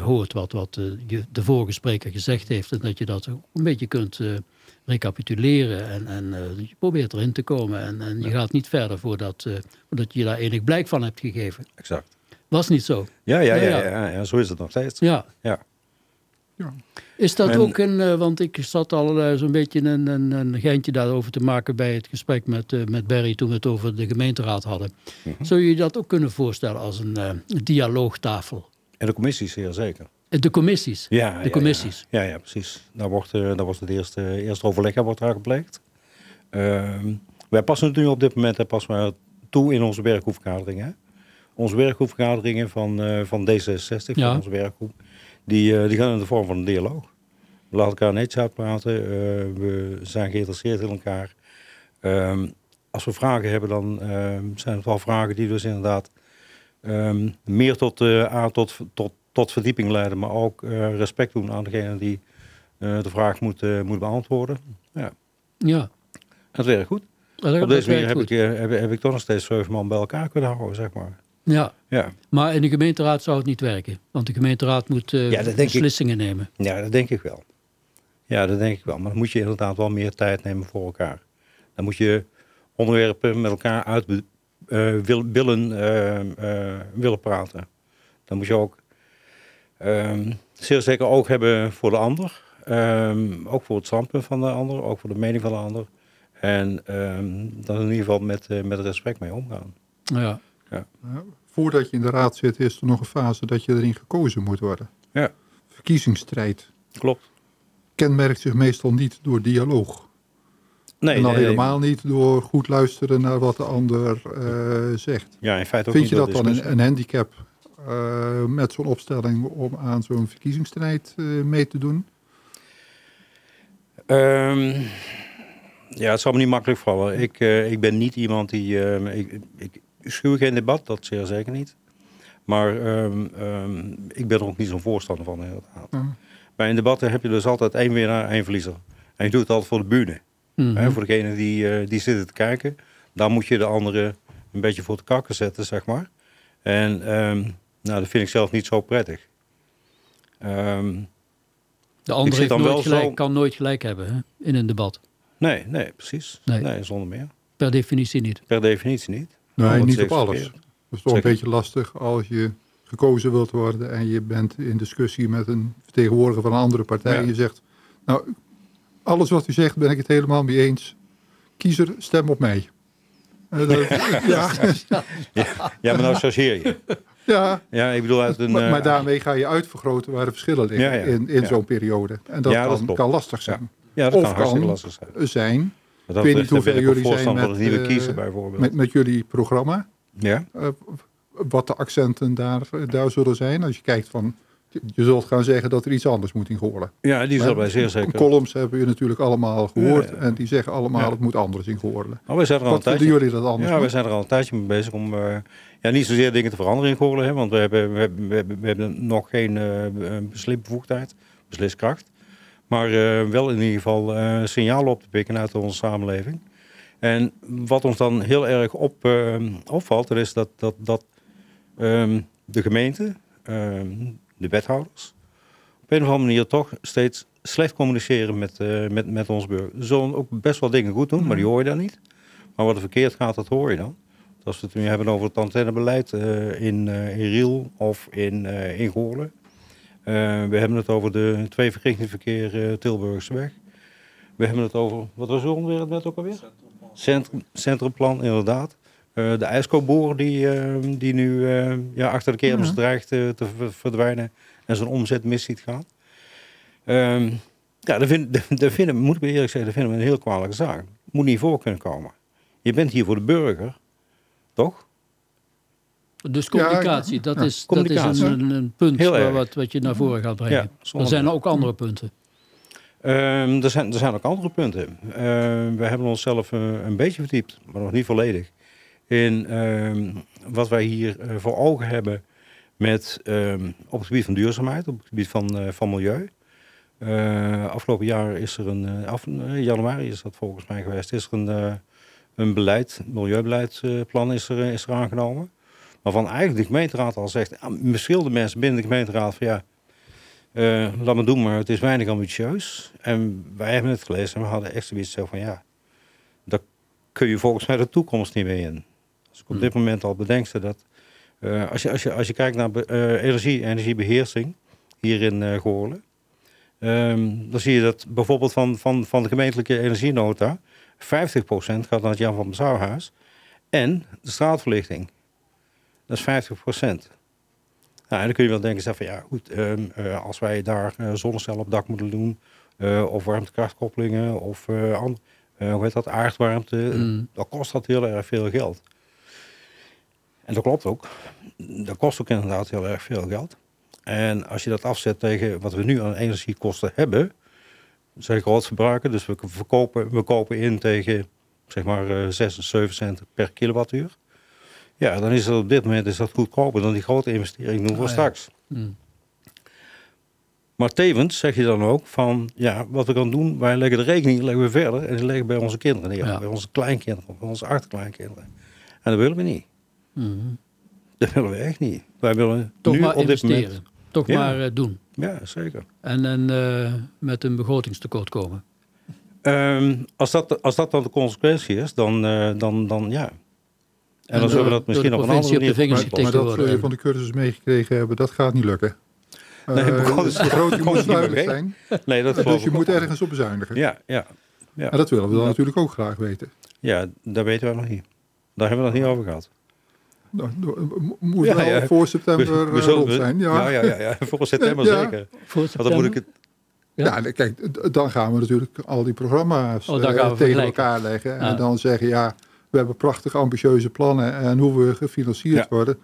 hoort wat, wat je, de vorige spreker gezegd heeft. En dat je dat een beetje kunt recapituleren en, en je probeert erin te komen. En, en je ja. gaat niet verder voordat, voordat je daar enig blijk van hebt gegeven. Exact. Was niet zo? Ja, ja, ja, ja, ja, ja zo is het nog steeds. Ja. ja. Ja. Is dat en, ook een, uh, want ik zat al uh, zo'n beetje een, een, een geintje daarover te maken bij het gesprek met, uh, met Barry toen we het over de gemeenteraad hadden. Uh Mhm. -huh. Zou je dat ook kunnen voorstellen als een dialoogtafel? En de commissies, zeer zeker. De commissies? Ja, de ja, commissies. Ja, ja, ja precies. Daar wordt, daar wordt het eerste, eerste overleg wordt daar gepleegd. Ehm, wij passen het nu op dit moment passen we toe in onze werkgroepvergaderingen. Onze werkgroepvergaderingen van, van D66, ja. van onze werkgroep. Die, uh, die gaan in de vorm van een dialoog. We laten elkaar netjes uitpraten. Uh, we zijn geïnteresseerd in elkaar. Um, als we vragen hebben, dan uh, zijn het wel vragen die dus inderdaad um, meer tot, uh, tot, tot, tot verdieping leiden, maar ook uh, respect doen aan degene die de vraag moet, moet beantwoorden. Ja. ja. Het werkt goed. Dat, Op deze manier heb ik, heb, heb ik toch nog steeds zeven man bij elkaar kunnen houden, zeg maar. Ja, Ja, maar in de gemeenteraad zou het niet werken. Want de gemeenteraad moet eh, Ja, ik. beslissingen nemen. ja dat denk ik wel. Ja, dat denk ik wel. Maar dan moet je inderdaad wel meer tijd nemen voor elkaar. Dan moet je onderwerpen met elkaar uit eh, wil, willen, eh, willen praten. Dan moet je ook ehm, zeer zeker oog hebben voor de ander. Ehm, ook voor het standpunt van de ander, ook voor de mening van de ander. En ehm dan in ieder geval met, met respect mee omgaan. Ja, Ja, voordat je in de raad zit, is er nog een fase dat je erin gekozen moet worden. Ja. Verkiezingsstrijd Klopt. kenmerkt zich meestal niet door dialoog. Nee, en nee, nee. helemaal niet door goed luisteren naar wat de ander eh, zegt. Ja, in feite ook Vind je dat dan een, een handicap eh, met zo'n opstelling om aan zo'n verkiezingsstrijd eh, mee te doen? Ehm, ja, het zal me niet makkelijk vallen. Ik, ik ben niet iemand die... ehm, ik, ik schuw geen debat, dat zeer zeker niet. Maar ehm, ehm, ik ben er ook niet zo'n voorstander van, inderdaad. Ja. Bij een debat heb je dus altijd één winnaar, één verliezer. En je doet het altijd voor de bühne. Mhm. Voor degene die, eh, die zitten te kijken. Dan moet je de anderen een beetje voor de kakken zetten, zeg maar. En ehm, nou, dat vind ik zelf niet zo prettig. De Ik ander zit heeft dan nooit wel gelijk, zo- kan nooit gelijk hebben hè, in een debat. nee, nee, precies. Nee. Nee. zonder meer. Per definitie niet. Per definitie niet. Nee, niet op alles. Dat is toch een beetje lastig als je gekozen wilt worden en je bent in discussie met een vertegenwoordiger van een andere partij. Ja. En je zegt, nou, alles wat u zegt ben ik het helemaal mee eens. Kiezer, stem op mij. Eh, ja, Ja, maar nou chargeer je. ja, Ja, ik bedoel uit een... maar, eh, maar daarmee ga je uitvergroten waar de verschillen liggen Ja, ja. in, in zo'n periode. En dat, Ja, dat kan, kan lastig zijn. ja, dat of kan kan- lastig zijn. Zijn Dat weet niet hoeveel ik jullie zijn met, nieuwe eh, kiezen bijvoorbeeld. met, met jullie programma. ja? eh, wat de accenten daar, daar zullen zijn. Als je kijkt van, je zult gaan zeggen dat er iets anders moet in Goorlen. ja, die zullen wij zeer zeker. Columns hebben we natuurlijk allemaal gehoord. Ja, ja. En die zeggen allemaal Ja. het moet anders in Goorlen. Maar wij zijn er al een Wat vinden tijdje... jullie dat anders Ja, we zijn er al een tijdje mee bezig om eh, ja, niet zozeer dingen te veranderen in Goorlen. Hè, want we hebben, we, hebben, we, hebben, we hebben nog geen eh, beslisbevoegdheid, besliskracht. Maar eh, wel in ieder geval eh, signalen op te pikken uit onze samenleving. En wat ons dan heel erg op, eh, opvalt, dat is dat, dat, dat ehm, de gemeente, ehm, de wethouders, op een of andere manier toch steeds slecht communiceren met, met, met ons burgers. Ze zullen ook best wel dingen goed doen, maar die hoor je dan niet. Maar wat er verkeerd gaat, dat hoor je dan. Als we het nu hebben over het antennebeleid in, in Riel of in, in Goorlen. Eh, we hebben het over de twee verkeer eh Tilburgseweg. We hebben het over, wat was het onderwerp net ook alweer? Centrum, centrumplan, inderdaad. Eh, de ijskoopboer die, die nu ja, achter de kermis Ja. dreigt te ver- verdwijnen en zijn omzet mis ziet gaan. Ehm, ja, dat, vind, dat, dat vinden, we- moet ik eerlijk zeggen, dat vinden we een heel kwalijke zaak. Moet niet voor kunnen komen. Je bent hier voor de burger, toch? Dus communicatie, dat, ja, is, communicatie. dat is een, een punt wat, wat je naar voren gaat brengen. Ja, er zijn ook andere punten. Ehm, er, zijn, er zijn ook andere punten. Ehm, we hebben onszelf eh, een beetje verdiept, maar nog niet volledig. In ehm, wat wij hier eh, voor ogen hebben met, ehm, op het gebied van duurzaamheid, op het gebied van, eh, van milieu. Eh, afgelopen jaar is er een, eh, af, januari is dat volgens mij geweest, is er een, eh, een beleid, milieubeleidsplan is er, is er aangenomen. Waarvan eigenlijk de gemeenteraad al zegt, verschillende mensen binnen de gemeenteraad van ja, eh, laat maar doen, maar het is weinig ambitieus. En wij hebben het gelezen en we hadden echt zoiets zo van ja, daar kun je volgens mij de toekomst niet mee in. Als ik op dit moment al bedenk dat eh, als, je, als, je, als je kijkt naar eh, energie, energiebeheersing hier in eh Goorlen, ehm, dan zie je dat bijvoorbeeld van, van, van de gemeentelijke energienota 50% gaat naar het Jan van Bezouwhuis en de straatverlichting. Dat is 50%. Nou, en dan kun je wel denken, zeg van ja goed, ehm, eh, als wij daar eh, zonnecellen op dak moeten doen, eh, of warmtekrachtkoppelingen, of hoe heet dat, aardwarmte, Mm. dan kost dat heel erg veel geld. En dat klopt ook. Dat kost ook inderdaad heel erg veel geld. En als je dat afzet tegen wat we nu aan energiekosten hebben, zijn groot verbruiken, dus we verkopen, we kopen in tegen zeg maar eh 6 of 7 cent per kilowattuur. Ja, dan is dat op dit moment is dat goedkoper dan die grote investering doen Ah, ja. straks. Mm. Maar tevens zeg je dan ook van, ja, wat we gaan doen, wij leggen de rekening leggen we verder en die leggen bij onze kinderen neer, Ja. bij onze kleinkinderen, bij onze achterkleinkinderen. En dat willen we niet. Mhm. Dat willen we echt niet. Wij willen Toch nu maar op dit investeren. moment... Toch Ja. maar eh, doen. Ja, zeker. En, en eh, met een begrotingstekort komen. Ehm, als, dat, als dat dan de consequentie is, dan, eh, dan, dan ja. En, dan zullen we door- dat misschien de een andere provincie op de manier vingers. Maar dat zul je worden. van de cursus meegekregen hebben, dat gaat niet lukken. Nee, Eh, begon- de kon moet duidelijk zijn. Nee, dat Dus je moet ergens op bezuinigen. Ja, ja, ja. En dat willen we dan natuurlijk ook graag weten. ja, dat weten we nog niet. Daar hebben we nog niet over gehad. Nou, Moet Ja, wel ja. voor september We- we eh, zullen- rond we- zijn. Ja, Ja, ja, ja, ja. voor september Ja. zeker. Voor Want dan moet ik september? het... Ja, kijk, dan gaan we natuurlijk al die programma's Oh, eh, we tegen elkaar leggen. En dan zeggen, ja, we hebben prachtige ambitieuze plannen en hoe we gefinancierd Ja. worden.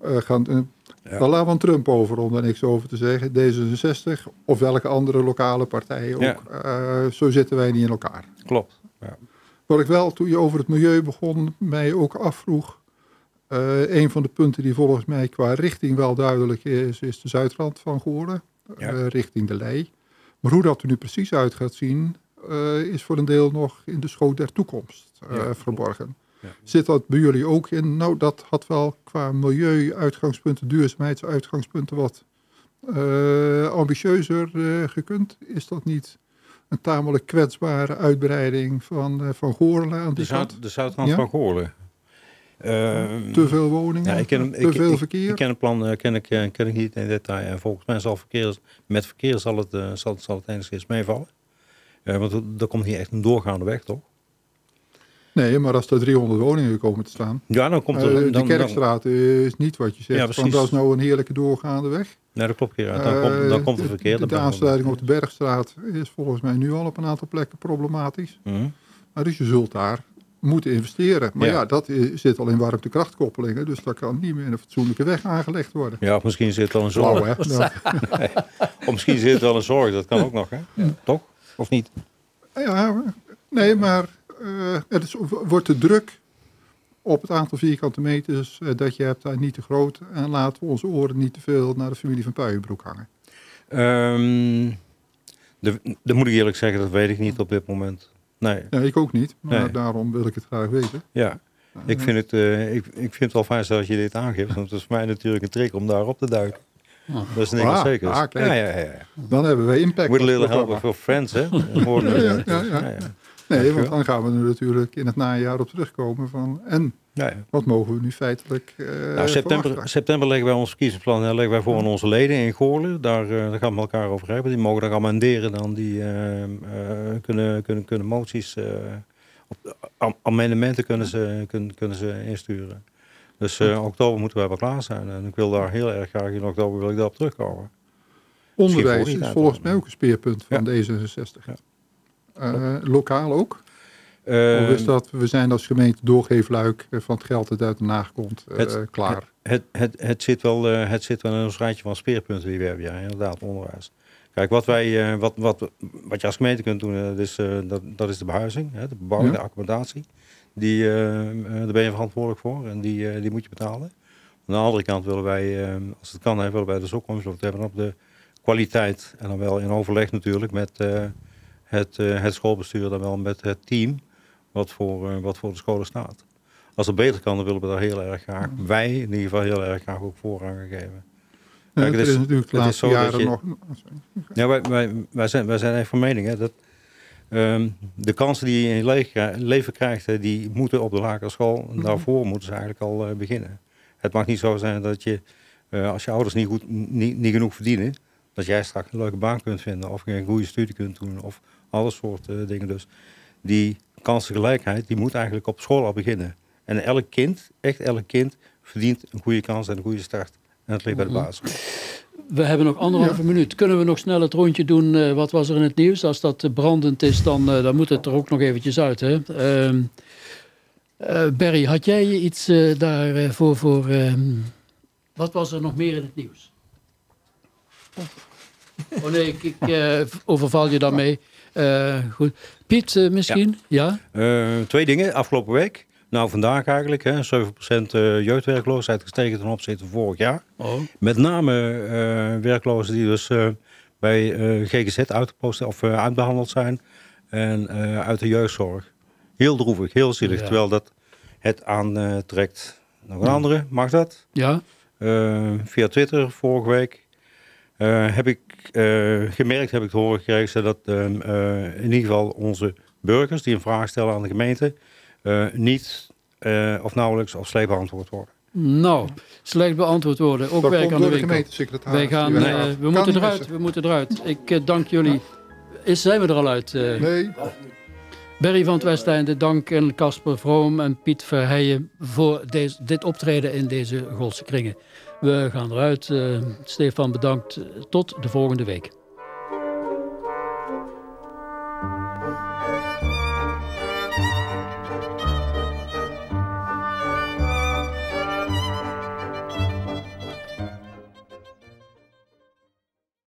eh, gaan, eh, Ja. Dan laten we aan Trump over om daar niks over te zeggen. D66 of welke andere lokale partij ook. Eh, zo zitten wij niet in elkaar. Klopt. Ja. Wat ik wel, toen je over het milieu begon, mij ook afvroeg. een van de punten die volgens mij qua richting wel duidelijk is, is de zuidrand van eh, richting de Lei. Maar hoe dat er nu precies uit gaat zien, is voor een deel nog in de schoot der toekomst Ja, klopt. verborgen. Ja. Zit dat bij jullie ook in? Nou, dat had wel qua milieu-uitgangspunten, duurzaamheidsuitgangspunten wat eh, ambitieuzer eh, gekund. Is dat niet een tamelijk kwetsbare uitbreiding van, eh, van Goorlen aan De, kant? Zuid, de Zuidrand Ja? van Goorlen. Te veel woningen, Ja, ik ken te ik- veel ik- verkeer. Ik ken het plan eh, ken ik, eh, ken ik niet in detail. En volgens mij zal verkeer, met verkeer zal het, eh, zal, zal het enigszins meevallen. Eh, want er komt hier echt een doorgaande weg, toch? Nee, maar als er 300 woningen komen te staan. Ja, dan komt Eh, er... de dan, dan, Kerkstraat is niet wat je zegt. Ja, precies. dat is nou een heerlijke doorgaande weg. nee, dat klopt. Dan, komt, dan komt er Eh, verkeer. De, de aansluiting op de Bergstraat is volgens mij nu al op een aantal plekken problematisch. Mhm. Maar dus je zult daar moeten investeren. Maar ja, Ja. dat is- zit al in warmtekrachtkoppelingen. Dus dat kan niet meer in een fatsoenlijke weg aangelegd worden. Ja, of misschien zit er wel een zorg. hè? Ja. Of misschien zit er wel een zorg. Dat kan ook nog, hè? Toch? Of niet? Ja, nee, maar eh, het is, wordt de druk op het aantal vierkante meters eh, dat je hebt niet te groot. En laten we onze oren niet te veel naar de familie van Puijenbroek hangen. Ehm de, dat moet ik eerlijk zeggen, dat weet ik niet op dit moment. Nee, Ja, ik ook niet, maar Nee. daarom wil ik het graag weten. ja. Ik vind, het, eh, ik, ik vind het wel fijn dat je dit aangeeft. Want het is voor mij natuurlijk een trick om daarop te duiken. Oh. Dat is een ding Ah, zeker ah, ja, ja, ja. Dan hebben wij impact. With a little help for friends, hè? Hoor Ja, ja, ja, ja. ja. Nee, want dan gaan we er natuurlijk in het najaar op terugkomen van... en Ja, ja. wat mogen we nu feitelijk eh Nou, september, september leggen wij ons verkiezingsplan leggen wij voor aan onze leden in Goorlen. Daar, eh, daar gaan we elkaar over hebben. Die mogen daar amenderen dan. Die eh, kunnen, kunnen, kunnen moties, op, amendementen kunnen ze, kunnen, kunnen ze insturen. Dus oktober moeten wij wel klaar zijn. En ik wil daar heel erg graag in oktober wil ik daarop terugkomen. Onderwijs is volgens mij ook een speerpunt van D66. Eh, lokaal ook? Of is dat, we zijn als gemeente doorgeefluik eh, van het geld dat uit Den Haag komt, eh, klaar? Het, het, het, zit wel, het zit wel in ons rijtje van speerpunten die we hebben, ja, inderdaad, onderwijs. Kijk, wat, wij, wat, wat, wat je als gemeente kunt doen, dat, is, dat, dat is de behuizing, hè, de bebouwing, Ja. de accommodatie. Die, daar ben je verantwoordelijk voor en die, die moet je betalen. Aan de andere kant willen wij, als het kan, willen wij dus ook komst hebben op de kwaliteit. En dan wel in overleg natuurlijk met het, eh, het schoolbestuur, dan wel met het team wat voor, eh, wat voor de scholen staat. Als het beter kan, dan willen we daar heel erg graag, wij in ieder geval heel erg graag ook voorrang geven. Ja, Kijk, het is, is- natuurlijk de laatste jaren je- nog... Ja, wij, wij, wij, zijn, wij zijn van mening hè, dat ehm, de kansen die je in je le- leven krijgt, die moeten op de lagere school. En daarvoor moeten ze eigenlijk al eh, beginnen. Het mag niet zo zijn dat je, als je ouders niet, goed, niet, niet genoeg verdienen, dat jij straks een leuke baan kunt vinden of een goede studie kunt doen of alle soorten dingen. Dus die kansengelijkheid, die moet eigenlijk op school al beginnen. En elk kind, echt elk kind, verdient een goede kans en een goede start. En dat ligt bij de basis. We hebben nog anderhalve minuut. Kunnen we nog snel het rondje doen? eh, wat was er in het nieuws? Als dat eh, brandend is, dan, eh, dan moet het er ook nog eventjes uit. Hè? Ehm, eh, Barry, had jij iets eh, daarvoor? voor, ehm, wat was er nog meer in het nieuws? Oh nee, ik, ik eh, overval je daarmee. Eh goed. Piet, eh, misschien? Ja. Twee dingen, afgelopen week. Nou, vandaag eigenlijk, hè, 7% eh, jeugdwerkloosheid gestegen ten opzichte van vorig jaar. Oh. Met name werklozen die dus bij GGZ uitgepost of eh, uitbehandeld zijn. En uit de jeugdzorg. Heel droevig, heel zielig. Ja. Terwijl dat het aantrekt nog een andere, mag dat? Ja? via Twitter vorige week heb ik gemerkt, heb ik te horen gekregen, dat ehm, in ieder geval onze burgers die een vraag stellen aan de gemeente niet of nauwelijks of slecht beantwoord worden. Nou, slecht beantwoord worden. Ook werk aan de, winkel. Wij gaan, uh, we, moeten eruit, we moeten eruit. Ik uh, dank jullie. Is, zijn we er al uit? Uh, nee. Berry van het Westeinde, dank en Casper Vroom en Piet Verheijen voor deze, dit optreden in deze Golse kringen. We gaan eruit. Stefan bedankt. Tot de volgende week.